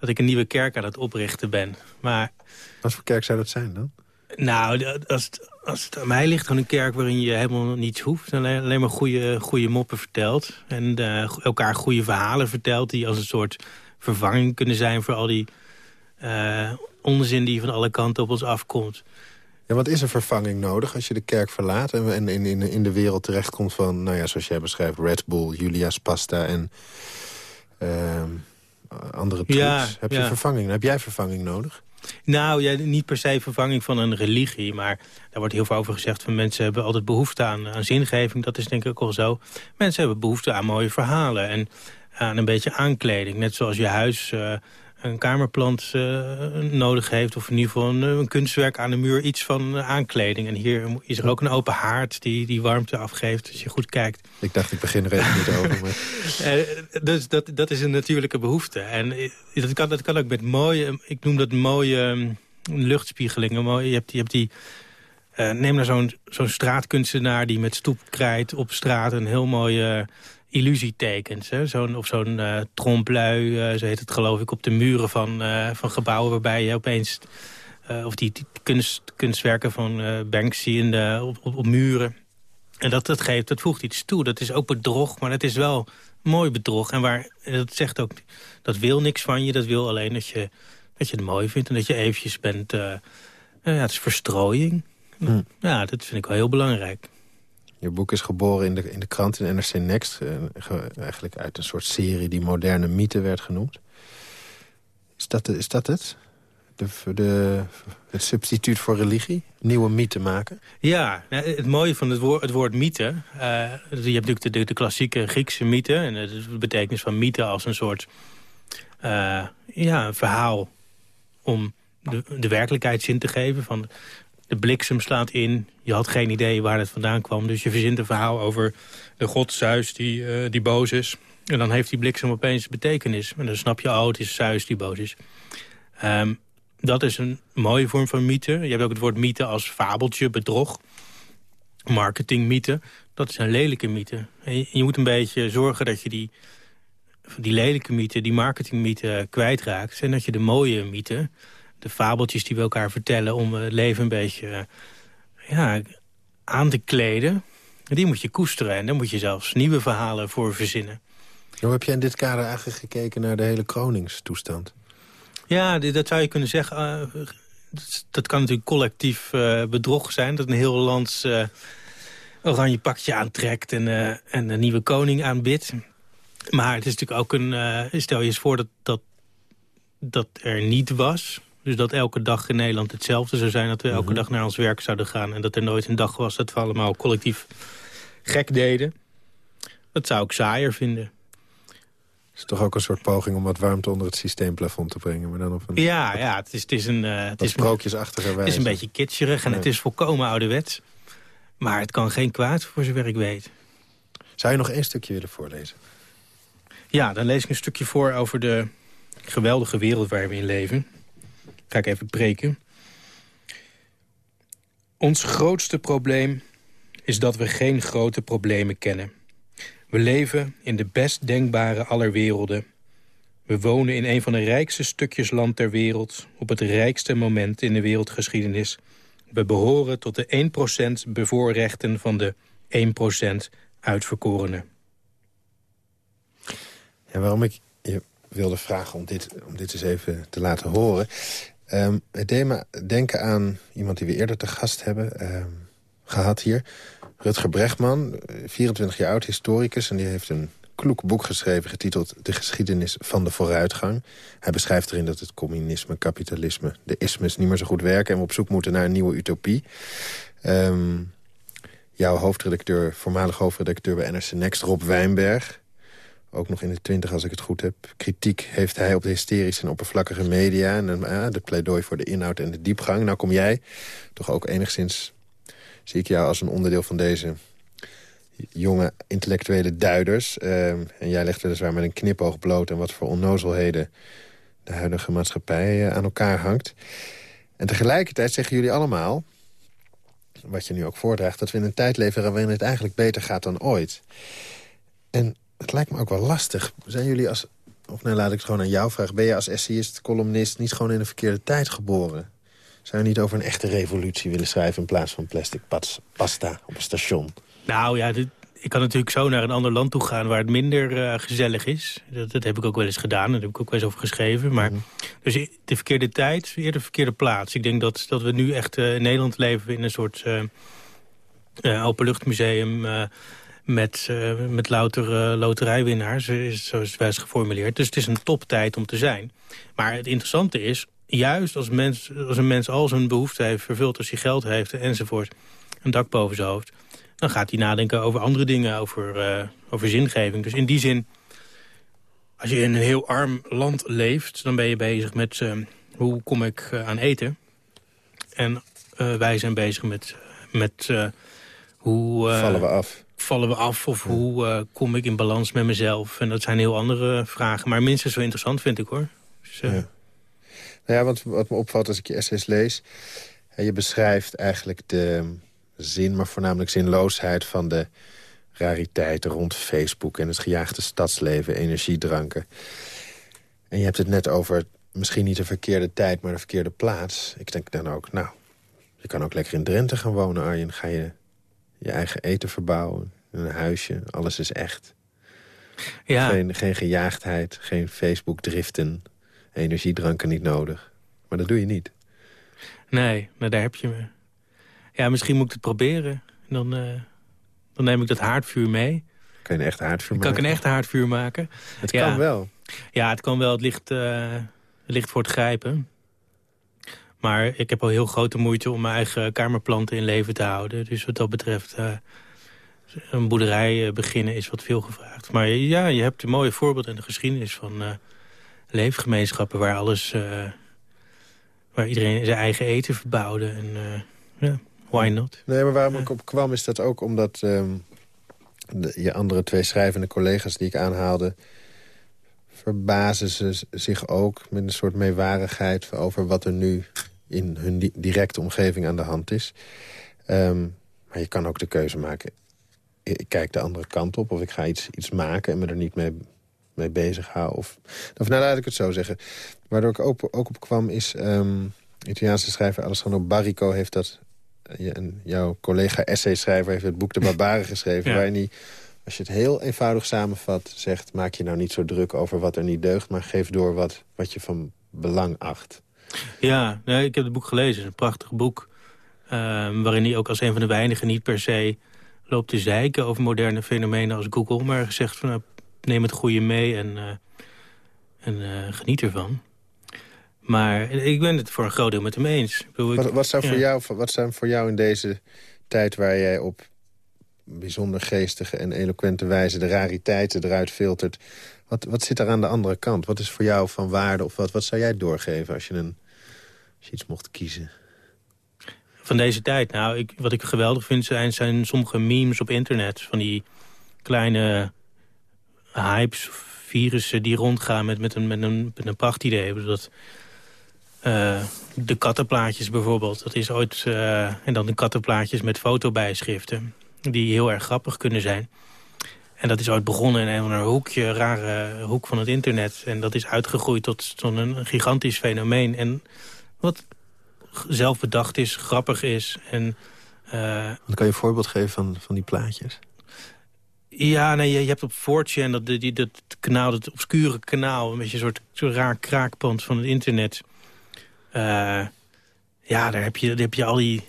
dat ik een nieuwe kerk aan het oprichten ben. Maar, Wat voor kerk zou dat zijn dan? Nou, als het, als het aan mij ligt, gewoon een kerk waarin je helemaal niets hoeft. Alleen, alleen maar goede, goede moppen vertelt. En uh, elkaar goede verhalen vertelt die als een soort vervanging kunnen zijn... voor al die uh, onzin die van alle kanten op ons afkomt. Ja, wat is een vervanging nodig als je de kerk verlaat... en in, in, in de wereld terechtkomt van, nou ja, zoals jij beschrijft... Red Bull, Julia's Pasta en... Uh, andere trucs. Ja, heb je vervanging? Heb jij vervanging nodig? Nou, ja, niet per se vervanging van een religie. Maar daar wordt heel veel over gezegd van mensen hebben altijd behoefte aan, aan zingeving. Dat is denk ik ook al zo. Mensen hebben behoefte aan mooie verhalen en aan een beetje aankleding. Net zoals je huis uh, een kamerplant uh, nodig heeft... of in ieder geval een, een, kunstwerk aan de muur, iets van uh, aankleding. En hier is er ook een open haard die, die warmte afgeeft als je goed kijkt. Ik dacht, ik begin er even niet over. Maar... Dus dat, dat is een natuurlijke behoefte. En dat kan, dat kan ook met mooie, ik noem dat mooie um, luchtspiegelingen. Je hebt, je hebt die... neem nou zo'n zo'n straatkunstenaar die met stoepkrijt op straat... een heel mooie illusietekens. Zo'n of zo'n uh, tromplui, uh, zo heet het geloof ik, op de muren van, uh, van gebouwen... waarbij je opeens, of die, die kunst, kunstwerken van Banksy in de, op, op, op, muren... En dat, dat, geeft, dat voegt iets toe. Dat is ook bedrog, maar het is wel mooi bedrog. En waar, dat zegt ook, dat wil niks van je. Dat wil alleen dat je, dat je het mooi vindt en dat je eventjes bent... ja, het is verstrooiing. Hm. Ja, dat vind ik wel heel belangrijk. Je boek is geboren in de, in de krant in NRC Next. Uh, eigenlijk uit een soort serie die moderne mythe werd genoemd. Is dat, is dat het? De, de, het substituut voor religie? Nieuwe mythe maken? Ja, nou, het mooie van het woord, het woord mythe... Uh, je hebt natuurlijk de, de, klassieke Griekse mythe... en de betekenis van mythe als een soort uh, ja, een verhaal... om de, de werkelijkheid zin te geven. Van de bliksem slaat in. Je had geen idee waar het vandaan kwam. Dus je verzint een verhaal over de god die, uh, die boos is. En dan heeft die bliksem opeens betekenis. En dan snap je, oh, het is Zeus die boos is. Um, dat is een mooie vorm van mythe. Je hebt ook het woord mythe als fabeltje, bedrog. Marketingmythe. Dat is een lelijke mythe. En je, je moet een beetje zorgen dat je die, die lelijke mythe, die marketingmythe kwijtraakt. En dat je de mooie mythe de fabeltjes die we elkaar vertellen... om het leven een beetje eh, ja, aan te kleden... die moet je koesteren. En daar moet je zelfs nieuwe verhalen voor verzinnen. Hoe heb je in dit kader eigenlijk gekeken naar de hele kroningstoestand? Ja, dat zou je kunnen zeggen. Uh, dat kan natuurlijk collectief uh, bedrog zijn. Dat een heel land uh, oranje pakje aantrekt en, en een nieuwe koning aanbidt. Maar het is natuurlijk ook een... stel je eens voor dat, dat dat er niet was. Dus dat elke dag in Nederland hetzelfde zou zijn. Dat we elke Mhm. dag naar ons werk zouden gaan. En dat er nooit een dag was dat we allemaal collectief gek deden. Dat zou ik saaier vinden. Het is toch ook een soort poging om wat warmte onder het systeemplafond te brengen. Maar dan op een Ja, ja het, is, het, is een, eh, het, is, sprookjesachtige wijze. het is een beetje kitscherig en het is volkomen ouderwets. Maar het kan geen kwaad voor zover ik weet. Zou je nog één stukje willen voorlezen? Ja, dan lees ik een stukje voor over de geweldige wereld waar we in leven. Ga ik even preken. Ons grootste probleem is dat we geen grote problemen kennen. We leven in de best denkbare aller werelden. We wonen in een van de rijkste stukjes land ter wereld... op het rijkste moment in de wereldgeschiedenis. We behoren tot de 1% bevoorrechten van de 1% uitverkorenen. Ja, waarom ik je wilde vragen om dit, om dit eens even te laten horen. Ehm, het denken aan iemand die we eerder te gast hebben ehm, gehad hier. Rutger Brechtman, eh, 24 jaar oud, historicus. En die heeft een kloek boek geschreven getiteld De geschiedenis van de vooruitgang. Hij beschrijft erin dat het communisme, kapitalisme, de ismes niet meer zo goed werken... en we op zoek moeten naar een nieuwe utopie. Ehm, jouw hoofdredacteur, voormalig hoofdredacteur bij NRC Next, Rob Wijnberg ook nog in de twintig als ik het goed heb. Kritiek heeft hij op de hysterische en oppervlakkige media... en uh, de pleidooi voor de inhoud en de diepgang. Nou kom jij toch ook enigszins... zie ik jou als een onderdeel van deze jonge intellectuele duiders. Uh, en jij legt weliswaar met een knipoog bloot... en wat voor onnozelheden de huidige maatschappij uh, aan elkaar hangt. En tegelijkertijd zeggen jullie allemaal... wat je nu ook voordraagt... dat we in een tijd leven waarin het eigenlijk beter gaat dan ooit. En het lijkt me ook wel lastig. Zijn jullie als... Of nee, laat ik het gewoon aan jou vragen. Ben je als essayist, columnist niet gewoon in de verkeerde tijd geboren? Zou je niet over een echte revolutie willen schrijven... in plaats van plastic pas, pasta op een station? Nou ja, dit, ik kan natuurlijk zo naar een ander land toe gaan... waar het minder uh, gezellig is. Dat, dat, heb ik ook wel eens gedaan. Daar heb ik ook wel eens over geschreven. Maar, mm. Dus de verkeerde tijd, eerder de verkeerde plaats. Ik denk dat, dat we nu echt uh, in Nederland leven... in een soort uh, openluchtmuseum met, uh, met louter uh, loterijwinnaars, zoals het is geformuleerd. Dus het is een toptijd om te zijn. Maar het interessante is, juist als, mens, als een mens al zijn behoefte heeft vervuld... als hij geld heeft enzovoort, een dak boven zijn hoofd... dan gaat hij nadenken over andere dingen, over, over zingeving. Dus in die zin, als je in een heel arm land leeft... dan ben je bezig met hoe kom ik aan eten. En wij zijn bezig met... met hoe, Vallen we af? Vallen we af of hoe uh, kom ik in balans met mezelf? En dat zijn heel andere vragen. Maar minstens zo interessant vind ik hoor. Dus, uh... ja. Nou ja, want wat me opvalt als ik je essays lees... je beschrijft eigenlijk de zin, maar voornamelijk zinloosheid... van de rariteiten rond Facebook en het gejaagde stadsleven, energiedranken. En je hebt het net over misschien niet de verkeerde tijd, maar de verkeerde plaats. Ik denk dan ook, nou, je kan ook lekker in Drenthe gaan wonen, Arjen. Ga je je eigen eten verbouwen, een huisje, alles is echt. Ja. Geen, geen gejaagdheid, geen Facebook-driften, energiedranken niet nodig. Maar dat doe je niet. Nee, maar daar heb je me. Ja, misschien moet ik het proberen. Dan, uh, dan neem ik dat haardvuur mee. Kan je een echt haardvuur maken? Kan ik een echt haardvuur maken? Het ja. kan wel. Ja, het kan wel. Het ligt, uh, het ligt voor het grijpen. Maar ik heb al heel grote moeite om mijn eigen kamerplanten in leven te houden. Dus wat dat betreft, uh, een boerderij uh, beginnen is wat veel gevraagd. Maar ja, je hebt een mooie voorbeeld in de geschiedenis van uh, leefgemeenschappen... waar alles, waar iedereen zijn eigen eten verbouwde. En ja, why not? Nee, maar waarom ik op kwam is dat ook omdat... De, je andere twee schrijvende collega's die ik aanhaalde verbazen ze zich ook met een soort meewarigheid... over wat er nu in hun di directe omgeving aan de hand is. Um, maar je kan ook de keuze maken. Ik kijk de andere kant op of ik ga iets, iets maken... en me er niet mee, mee bezig. Of, of nou, laat ik het zo zeggen. Waardoor ik ook, ook op kwam is... Um, Italiaanse schrijver Alessandro Barrico heeft dat... En jouw collega essayschrijver heeft het boek De Barbaren geschreven... Ja. waarin hij als je het heel eenvoudig samenvat, zegt... maak je nou niet zo druk over wat er niet deugt... maar geef door wat, wat je van belang acht. Ja, nee, ik heb het boek gelezen. Het is een prachtig boek. Uh, waarin hij ook als een van de weinigen niet per se loopt te zeiken... over moderne fenomenen als Google. Maar zegt van, nou, neem het goede mee en, uh, en uh, geniet ervan. Maar ik ben het voor een groot deel met hem eens. Bedoel, Wat, wat, zou voor jou, wat zijn voor jou in deze tijd waar jij op bijzonder geestige en eloquente wijze de rariteiten eruit filtert... Wat, wat zit er aan de andere kant? Wat is voor jou van waarde of wat, wat zou jij doorgeven als je, een, als je iets mocht kiezen? Van deze tijd, nou, ik, wat ik geweldig vind zijn, zijn sommige memes op internet. Van die kleine hypes, virussen die rondgaan met, met, een, met, een, met een prachtidee. Dat, eh, de kattenplaatjes bijvoorbeeld, dat is ooit... eh, en dan de kattenplaatjes met fotobijschriften, die heel erg grappig kunnen zijn. En dat is ooit begonnen in een hoekje, rare hoek van het internet. En dat is uitgegroeid tot, tot een gigantisch fenomeen. En wat zelf bedacht is, grappig is. En eh, Wat kan je een voorbeeld geven van, van die plaatjes? ja, nee, je, je hebt op 4chan dat, die, dat kanaal, dat obscure kanaal... een beetje een soort, soort raar kraakpand van het internet. Eh, ja, daar heb, je, daar heb je al die...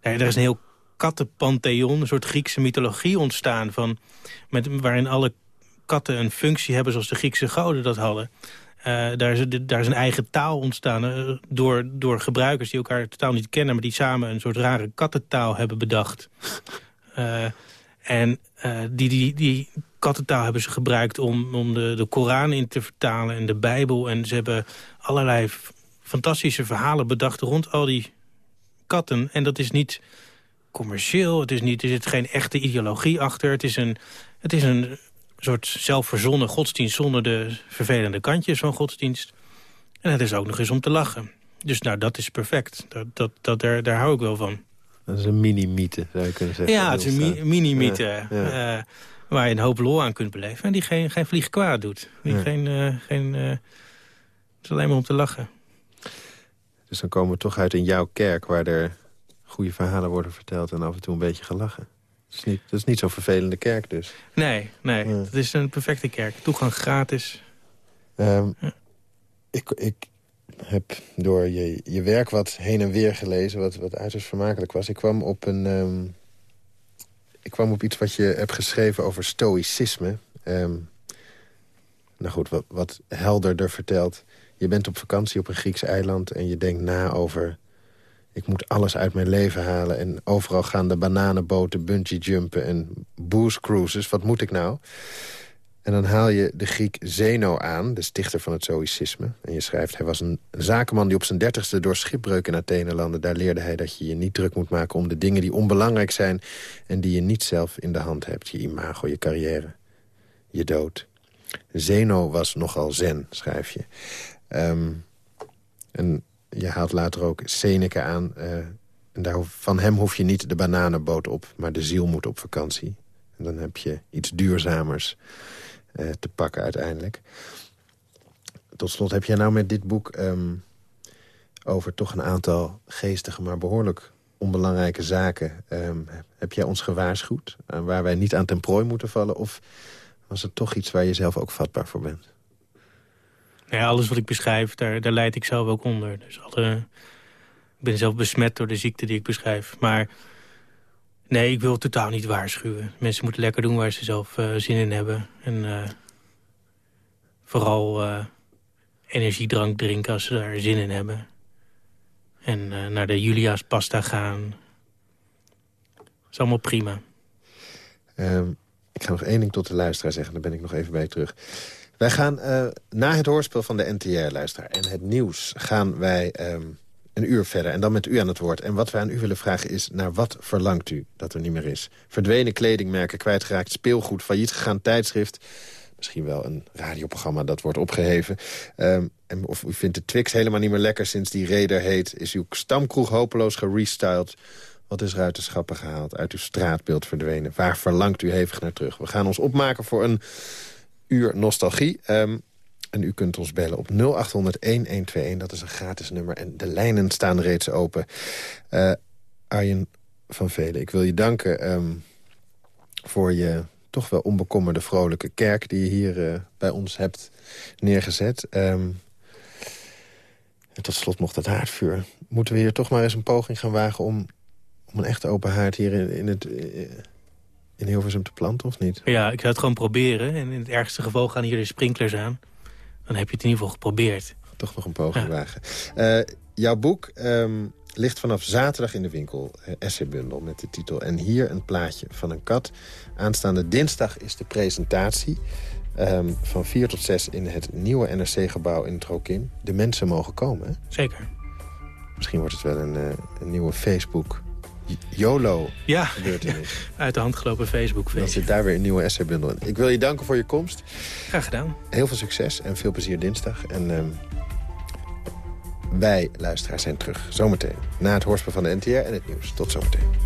Daar, daar is een heel kattenpantheon, een soort Griekse mythologie ontstaan... Van, met, waarin alle katten een functie hebben zoals de Griekse goden dat hadden. Eh, daar, is, daar is een eigen taal ontstaan eh, door, door gebruikers die elkaar totaal niet kennen... maar die samen een soort rare kattentaal hebben bedacht. Eh, en die, die, die kattentaal hebben ze gebruikt om, om de, de Koran in te vertalen en de Bijbel. En ze hebben allerlei fantastische verhalen bedacht rond al die katten. En dat is niet commercieel, het is niet, er zit geen echte ideologie achter. Het is een, het is een soort zelfverzonnen godsdienst zonder de vervelende kantjes van godsdienst. En het is ook nog eens om te lachen. Dus nou, dat is perfect. Dat, dat, dat, daar, daar hou ik wel van. Dat is een mini-mythe, zou je kunnen zeggen. Ja, het is een mi- mini-mythe. Ja, ja. eh, waar je een hoop lol aan kunt beleven. En die geen, geen vlieg kwaad doet. Die Ja. geen, eh, geen, eh, het is alleen maar om te lachen. Dus dan komen we toch uit in jouw kerk... waar er goede verhalen worden verteld en af en toe een beetje gelachen. Dat is niet, dat is niet zo'n vervelende kerk dus. Nee, nee. Het is een perfecte kerk. Toegang gratis. Ehm, Ja. ik, ik heb door je, je werk wat heen en weer gelezen... wat, wat uiterst vermakelijk was. Ik kwam op een... ehm, ik kwam op iets wat je hebt geschreven over stoïcisme. Ehm, nou goed, wat, wat helderder verteld. Je bent op vakantie op een Grieks eiland... en je denkt na over... ik moet alles uit mijn leven halen... en overal gaan de bananenboten, bungee jumpen en booze cruises. Wat moet ik nou? En dan haal je de Griek Zeno aan, de stichter van het Stoïcisme. En je schrijft, hij was een zakenman die op zijn dertigste door schipbreuk in Athene landde. Daar leerde hij dat je je niet druk moet maken om de dingen die onbelangrijk zijn... en die je niet zelf in de hand hebt. Je imago, je carrière, je dood. Zeno was nogal zen, schrijf je. Ehm, en je haalt later ook Seneca aan. eh, en daar, van hem hoef je niet de bananenboot op, maar de ziel moet op vakantie. En dan heb je iets duurzamers eh, te pakken uiteindelijk. Tot slot heb jij nou met dit boek ehm, over toch een aantal geestige... maar behoorlijk onbelangrijke zaken. ehm, heb jij ons gewaarschuwd aan waar wij niet aan ten prooi moeten vallen? Of was het toch iets waar je zelf ook vatbaar voor bent? Nou alles wat ik beschrijf, daar, daar leid ik zelf ook onder. Dus ik ben zelf besmet door de ziekte die ik beschrijf. Maar nee, ik wil totaal niet waarschuwen. Mensen moeten lekker doen waar ze zelf eh, zin in hebben. En eh, vooral eh, energiedrank drinken als ze daar zin in hebben. En naar de Julia's pasta gaan. is allemaal prima. Ehm, ik ga nog één ding tot de luisteraar zeggen, dan ben ik nog even bij terug. Wij gaan eh, na het hoorspel van de NTR-luisteraar en het nieuws... gaan wij ehm, een uur verder en dan met u aan het woord. En wat wij aan u willen vragen is, naar wat verlangt u dat er niet meer is? Verdwenen kledingmerken, kwijtgeraakt speelgoed, failliet gegaan tijdschrift... misschien wel een radioprogramma dat wordt opgeheven. Ehm, en of u vindt de Twix helemaal niet meer lekker sinds die reder heet... is uw stamkroeg hopeloos gerestyled... Wat is er uit de schappen gehaald, uit uw straatbeeld verdwenen? Waar verlangt u hevig naar terug? We gaan ons opmaken voor een uur nostalgie. Ehm, en u kunt ons bellen op 0800-1121. Dat is een gratis nummer. En de lijnen staan reeds open. Eh, Arjen van Velen, ik wil je danken ehm, voor je toch wel onbekommerde vrolijke kerk... die je hier eh, bij ons hebt neergezet. Ehm, en tot slot nog dat haardvuur. Moeten we hier toch maar eens een poging gaan wagen... om, om een echte open haard hier in, in, het, eh, in Hilversum te planten, of niet? Ja, ik zou het gewoon proberen. En in het ergste geval gaan hier de sprinklers aan. Dan heb je het in ieder geval geprobeerd. toch nog een poging wagen. Uh, jouw boek ehm, ligt vanaf zaterdag in de winkel. Essaybundel met de titel En hier een plaatje van een kat. Aanstaande dinsdag is de presentatie. Um, van 4 tot 6 in het nieuwe NRC-gebouw in het Rokin. De mensen mogen komen, hè? Zeker. Misschien wordt het wel een, uh, een nieuwe Facebook YOLO ja, gebeurtenis. uit de hand gelopen Facebook Dan zit daar weer een nieuwe essaybundel in. Ik wil je danken voor je komst. Graag gedaan. Heel veel succes en veel plezier dinsdag. En um, wij, luisteraars, zijn terug. Zometeen. Na het hoorspel van de NTR en het nieuws. Tot zometeen.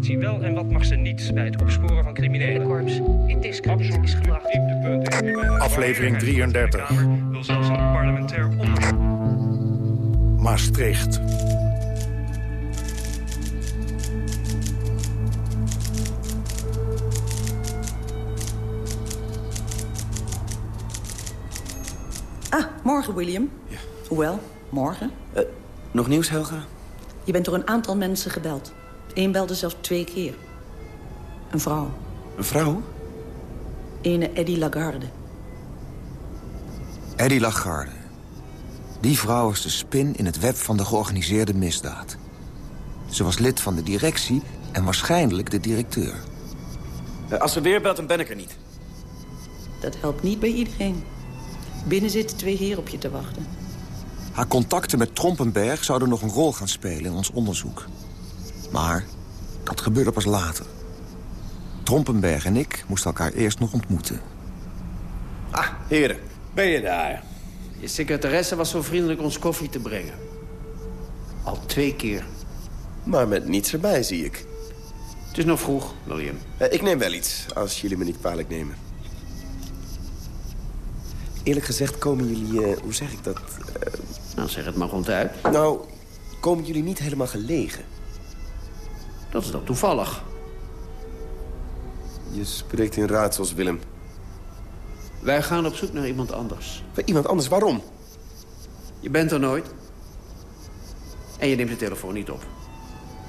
Zie wel en wat mag ze niet bij het opsporen van criminelen. korps in discrediet is gebracht. Aflevering 33. Wil zelfs een parlementair onderzoek. Maastricht. Ah, morgen, William. Ja. Hoewel, morgen. Uh, nog nieuws, Helga? Je bent door een aantal mensen gebeld. Eén belde zelfs twee keer. Een vrouw. Een vrouw? Ene Eddie Lagarde. Eddie Lagarde. Die vrouw is de spin in het web van de georganiseerde misdaad. Ze was lid van de directie en waarschijnlijk de directeur. Uh, als ze weer belt, dan ben ik er niet. Dat helpt niet bij iedereen. Binnen zitten twee heren op je te wachten. Haar contacten met Trompenberg zouden nog een rol gaan spelen in ons onderzoek. Maar dat gebeurde pas later. Trompenberg en ik moesten elkaar eerst nog ontmoeten. Ah, heren, ben je daar? Je secretaresse was zo vriendelijk ons koffie te brengen. Al twee keer. Maar met niets erbij, zie ik. Het is nog vroeg, William. Uh, ik neem wel iets, als jullie me niet kwalijk nemen. Eerlijk gezegd komen jullie, uh, hoe zeg ik dat? Uh... Nou, zeg het maar ronduit. Nou, komen jullie niet helemaal gelegen? Dat is dan toevallig. Je spreekt in raadsels, Willem. Wij gaan op zoek naar iemand anders. Bij iemand anders? Waarom? Je bent er nooit. En je neemt de telefoon niet op.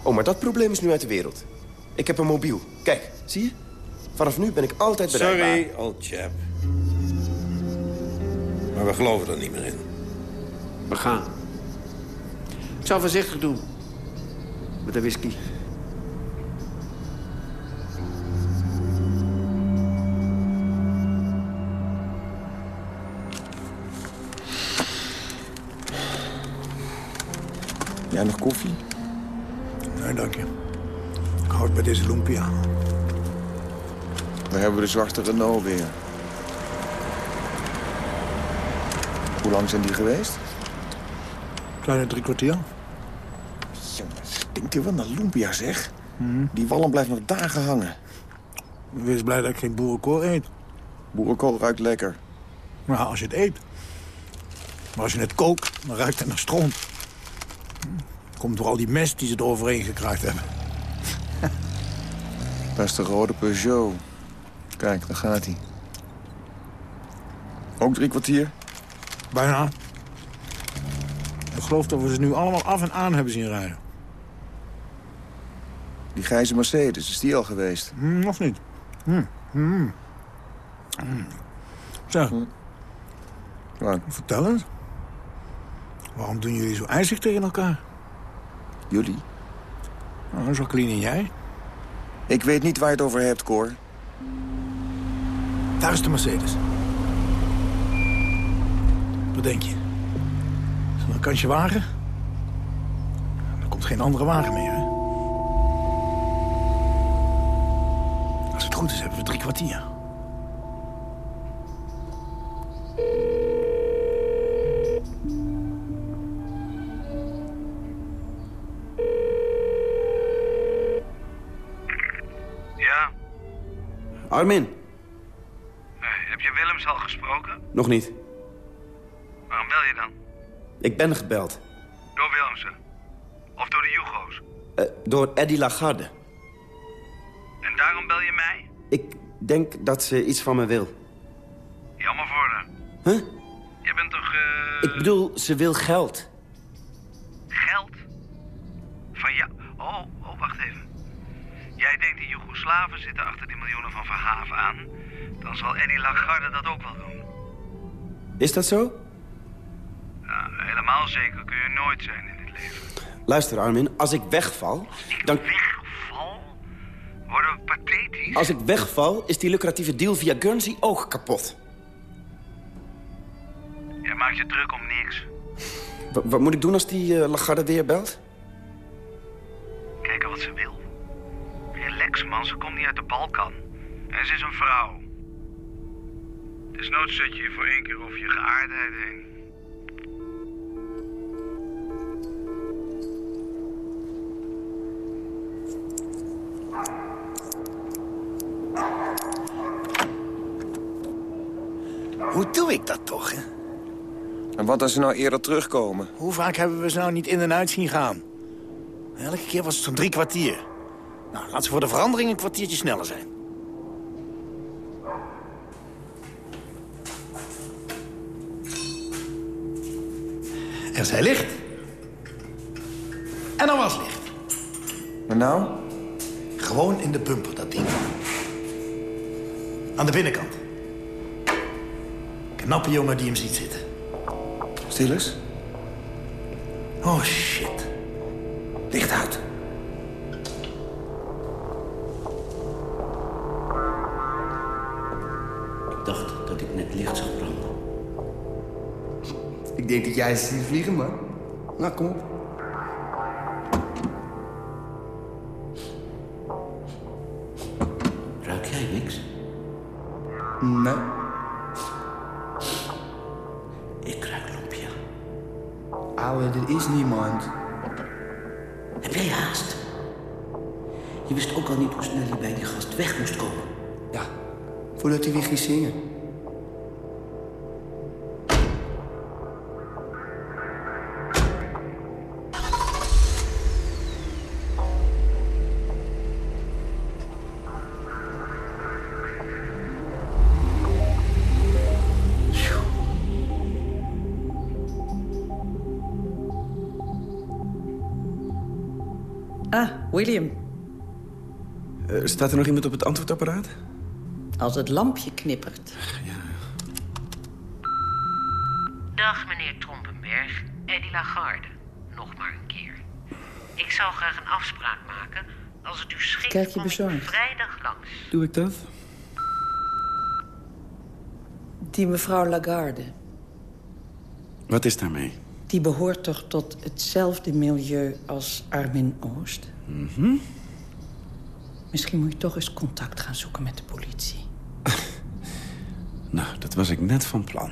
Oh, maar dat probleem is nu uit de wereld. Ik heb een mobiel. Kijk, zie je? Vanaf nu ben ik altijd bereikbaar. Sorry, old chap. Maar we geloven er niet meer in. We gaan. Ik zou voorzichtig doen. Met de whisky. Koffie? Nee, dank je. Ik houd bij deze lumpia. We hebben de zwarte Renault weer. Hoe lang zijn die geweest? Kleine drie kwartier. Jongen, stinkt hier wel naar lumpia, zeg. Die wallen blijft nog dagen hangen. Wees blij dat ik geen boerenkool eet. Boerenkool ruikt lekker. Nou, als je het eet. Maar als je het kookt, dan ruikt het naar stroom. Komt door al die mest die ze er overheen gekraakt hebben. Dat is de rode Peugeot. Kijk, daar gaat hij. Ook drie kwartier? Bijna. Ik geloof dat we ze nu allemaal af en aan hebben zien rijden. Die grijze Mercedes, is die al geweest? Hm, nog niet. Hm. Hm. Zeg. Vertel eens. Waarom doen jullie zo ijzig tegen elkaar? Jullie? Nou, Jacqueline en jij? Ik weet niet waar je het over hebt, Cor. Daar is de Mercedes. Wat denk je? Is dat een kansje wagen? Er komt geen andere wagen meer, hè? Als het goed is, hebben we drie kwartier. Armin, heb je Willems al gesproken? nog niet. Waarom bel je dan? Ik ben gebeld. Door Willemsen? Of door de Jugo's? Eh, door Eddie Lagarde. En daarom bel je mij? Ik denk dat ze iets van me wil. Jammer voor haar. Huh? Je bent toch... eh, Ik bedoel, ze wil geld. Geld? Van ja... Oh, oh, wacht even. Jij denkt die Joegoslaven zitten achter Verhaven aan? Dan zal Eddie Lagarde dat ook wel doen. Is dat zo? Ja, helemaal zeker kun je nooit zijn in dit leven. Luister, Armin, als ik wegval... Dan... Wegval? Worden we pathetisch? Als ik wegval, is die lucratieve deal via Guernsey ook kapot. Jij maakt je druk om niks. Wa- wat moet ik doen als die eh, Lagarde weer belt? Kijken wat ze wil. Relax, man. Ze komt niet uit de Balkan. En ze is een vrouw. Desnoods zet je je voor één keer over je geaardheid heen. Hoe doe ik dat toch, hè? En wat als ze nou eerder terugkomen? Hoe vaak hebben we ze nou niet in en uit zien gaan? Elke keer was het zo'n drie kwartier. Nou, laat ze voor de verandering een kwartiertje sneller zijn. Er zij licht. En er was licht. Maar nou? Gewoon in de bumper, dat ding. Aan de binnenkant. Knappe jongen die hem ziet zitten. Stil eens. Oh, shit. Licht uit. Ik denk dat jij ziet vliegen, William. Eh, staat er nog iemand op het antwoordapparaat? Als het lampje knippert. Dag, meneer Trompenberg. Eddie Lagarde. Nog maar een keer. Ik zou graag een afspraak maken. Als het u schikt, Kijk je kom ik bezorgd? vrijdag langs. Doe ik dat? Die mevrouw Lagarde, Wat is daarmee? die behoort toch tot hetzelfde milieu als Armin Oost? Mhm. Misschien moet je toch eens contact gaan zoeken met de politie. Nou, dat was ik net van plan.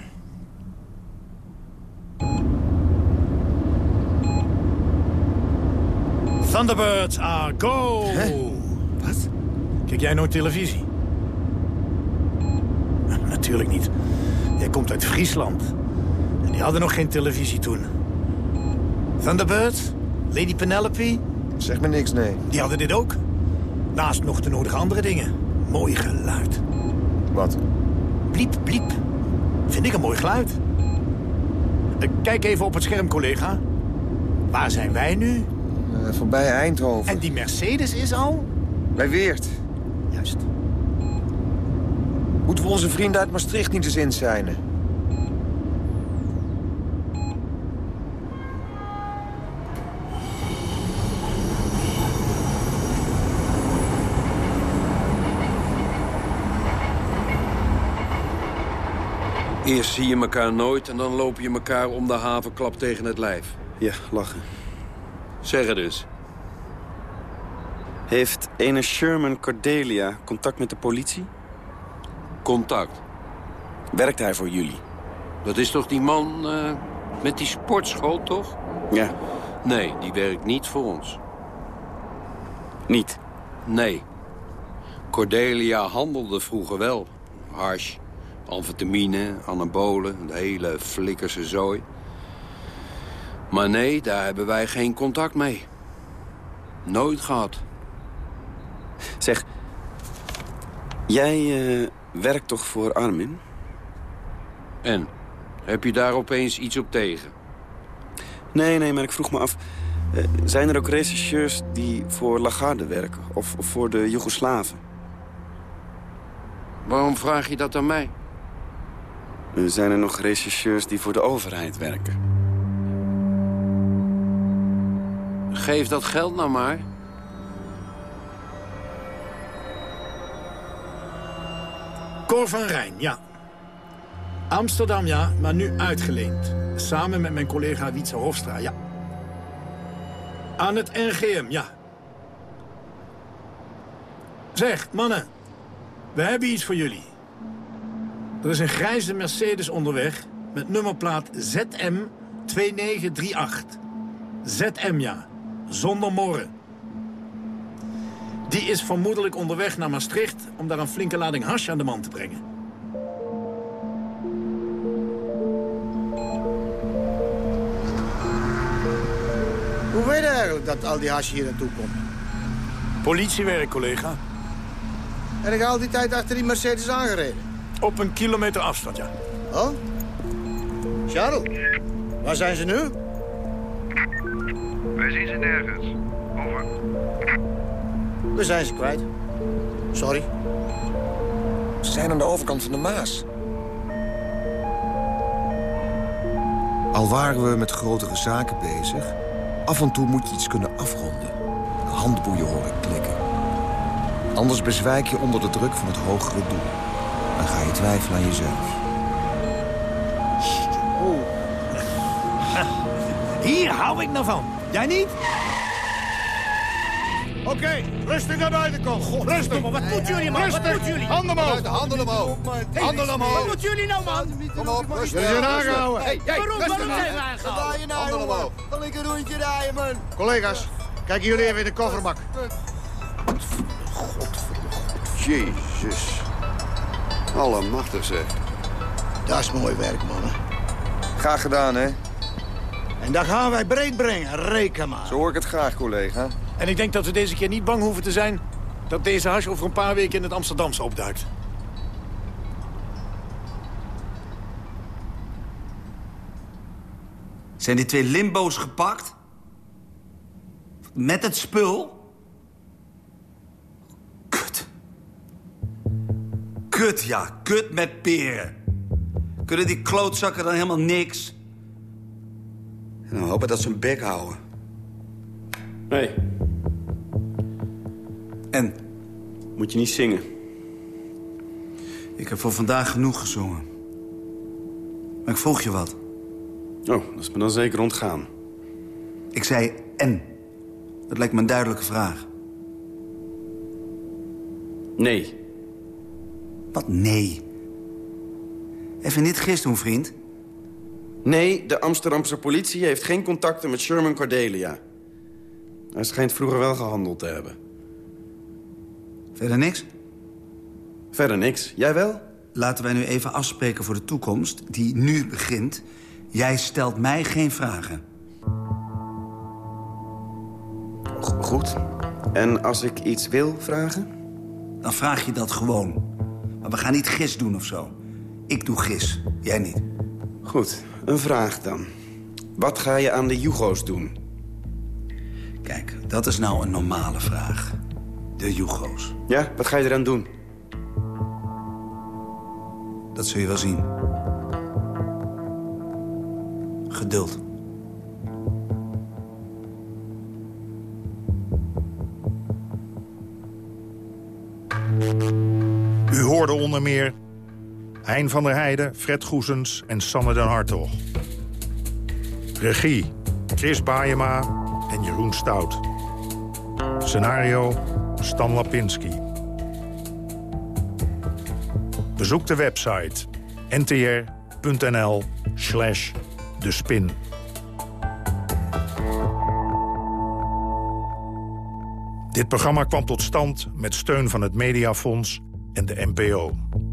Thunderbirds are go! Wat? Kijk jij nooit televisie? Natuurlijk niet. Jij komt uit Friesland. En die hadden nog geen televisie toen. Thunderbirds? Lady Penelope? Zeg me niks, nee. Die hadden dit ook. Naast nog de nodige andere dingen. Mooi geluid. Wat? Bliep, bliep. Vind ik een mooi geluid. Eh, Kijk even op het scherm, collega. Waar zijn wij nu? Eh, voorbij Eindhoven. En die Mercedes is al? Bij Weert. Juist. Moeten we onze vrienden uit Maastricht niet eens inzijnen? Eerst zie je elkaar nooit en dan loop je elkaar om de havenklap tegen het lijf. Ja, lachen. Zeg het eens. Heeft ene Sherman Cordelia contact met de politie? Contact. Werkt hij voor jullie? Dat is toch die man eh, met die sportschool, toch? Ja. Nee, die werkt niet voor ons. Niet? Nee. Cordelia handelde vroeger wel. Hash, amfetamine, anabolen, de hele flikkerse zooi. Maar nee, daar hebben wij geen contact mee. Nooit gehad. Zeg, jij eh, werkt toch voor Armin? En? Heb je daar opeens iets op tegen? Nee, nee, maar ik vroeg me af... eh, zijn er ook rechercheurs die voor Lagarde werken? Of, of voor de Joegoslaven? Waarom vraag je dat aan mij? Zijn er nog rechercheurs die voor de overheid werken? Geef dat geld nou maar. Cor van Rijn, ja. Amsterdam, ja, maar nu uitgeleend. Samen met mijn collega Wietse Hofstra, ja. Aan het NGM, ja. Zeg, mannen. We hebben iets voor jullie. Er is een grijze Mercedes onderweg met nummerplaat ZM2938. ZM, ja. Zonder morren. Die is vermoedelijk onderweg naar Maastricht... om daar een flinke lading hash aan de man te brengen. Hoe weet je eigenlijk dat al die hash hier naartoe komt? Politiewerk, collega. En ik al die tijd achter die Mercedes aangereden? Op een kilometer afstand, ja. Oh? Charles, waar zijn ze nu? Wij zien ze nergens. Over. We zijn ze kwijt. Sorry. Ze zijn aan de overkant van de Maas. Al waren we met grotere zaken bezig... af en toe moet je iets kunnen afronden. De handboeien horen klikken. Anders bezwijk je onder de druk van het hogere doel. Ga je twijfelen aan jezelf. Hier hou ik nou van. Jij niet? Oké, rustig naar buiten komen. rustig. maar wat moeten jullie, man? Wat Rustig. moeten jullie? Handen omhoog. Handen omhoog. Handen omhoog. Wat moeten jullie nou, man? Kom op, rustig. Jullie zijn aangehouden. Hey, hey, waarom, waarom zijn we aangehouden? je nou, Handen omhoog. Wil ik een rondje rijden, man. Collega's, kijken jullie even in de kofferbak. Jezus. Allemachtig zeg. Dat is mooi werk, mannen. Graag gedaan, hè? En dat gaan wij breed brengen, reken maar. Zo hoor ik het graag, collega. En ik denk dat we deze keer niet bang hoeven te zijn... dat deze hash over een paar weken in het Amsterdamse opduikt. Zijn die twee limbo's gepakt? Met het spul? Kut, ja. Kut met peren. Kunnen die klootzakken dan helemaal niks? En dan hopen dat ze een bek houden. Nee. En? Moet je niet zingen. Ik heb voor vandaag genoeg gezongen. Maar ik vroeg je wat. Oh, dat is me dan zeker ontgaan. Ik zei en. Dat lijkt me een duidelijke vraag. Nee. Wat nee? Even niet gist doen, vriend. Nee, de Amsterdamse politie heeft geen contacten met Sherman Cordelia. Hij schijnt vroeger wel gehandeld te hebben. Verder niks? Verder niks. Jij wel? Laten wij nu even afspreken voor de toekomst, die nu begint. Jij stelt mij geen vragen. Go- Goed. En als ik iets wil vragen? Dan vraag je dat gewoon. Maar we gaan niet gis doen of zo. Ik doe gis, jij niet. Goed, een vraag dan. Wat ga je aan de Jugo's doen? Kijk, dat is nou een normale vraag. De Jugo's. Ja, wat ga je eraan doen? Dat zul je wel zien. Geduld. Hoorde onder meer Hein van der Heijden, Fred Goesens en Sanne den Hartog. Regie Chris Baayema en Jeroen Stout. Scenario Stan Lapinski. Bezoek de website ntr.nl slash de spin. Dit programma kwam tot stand met steun van het Mediafonds en de NPO.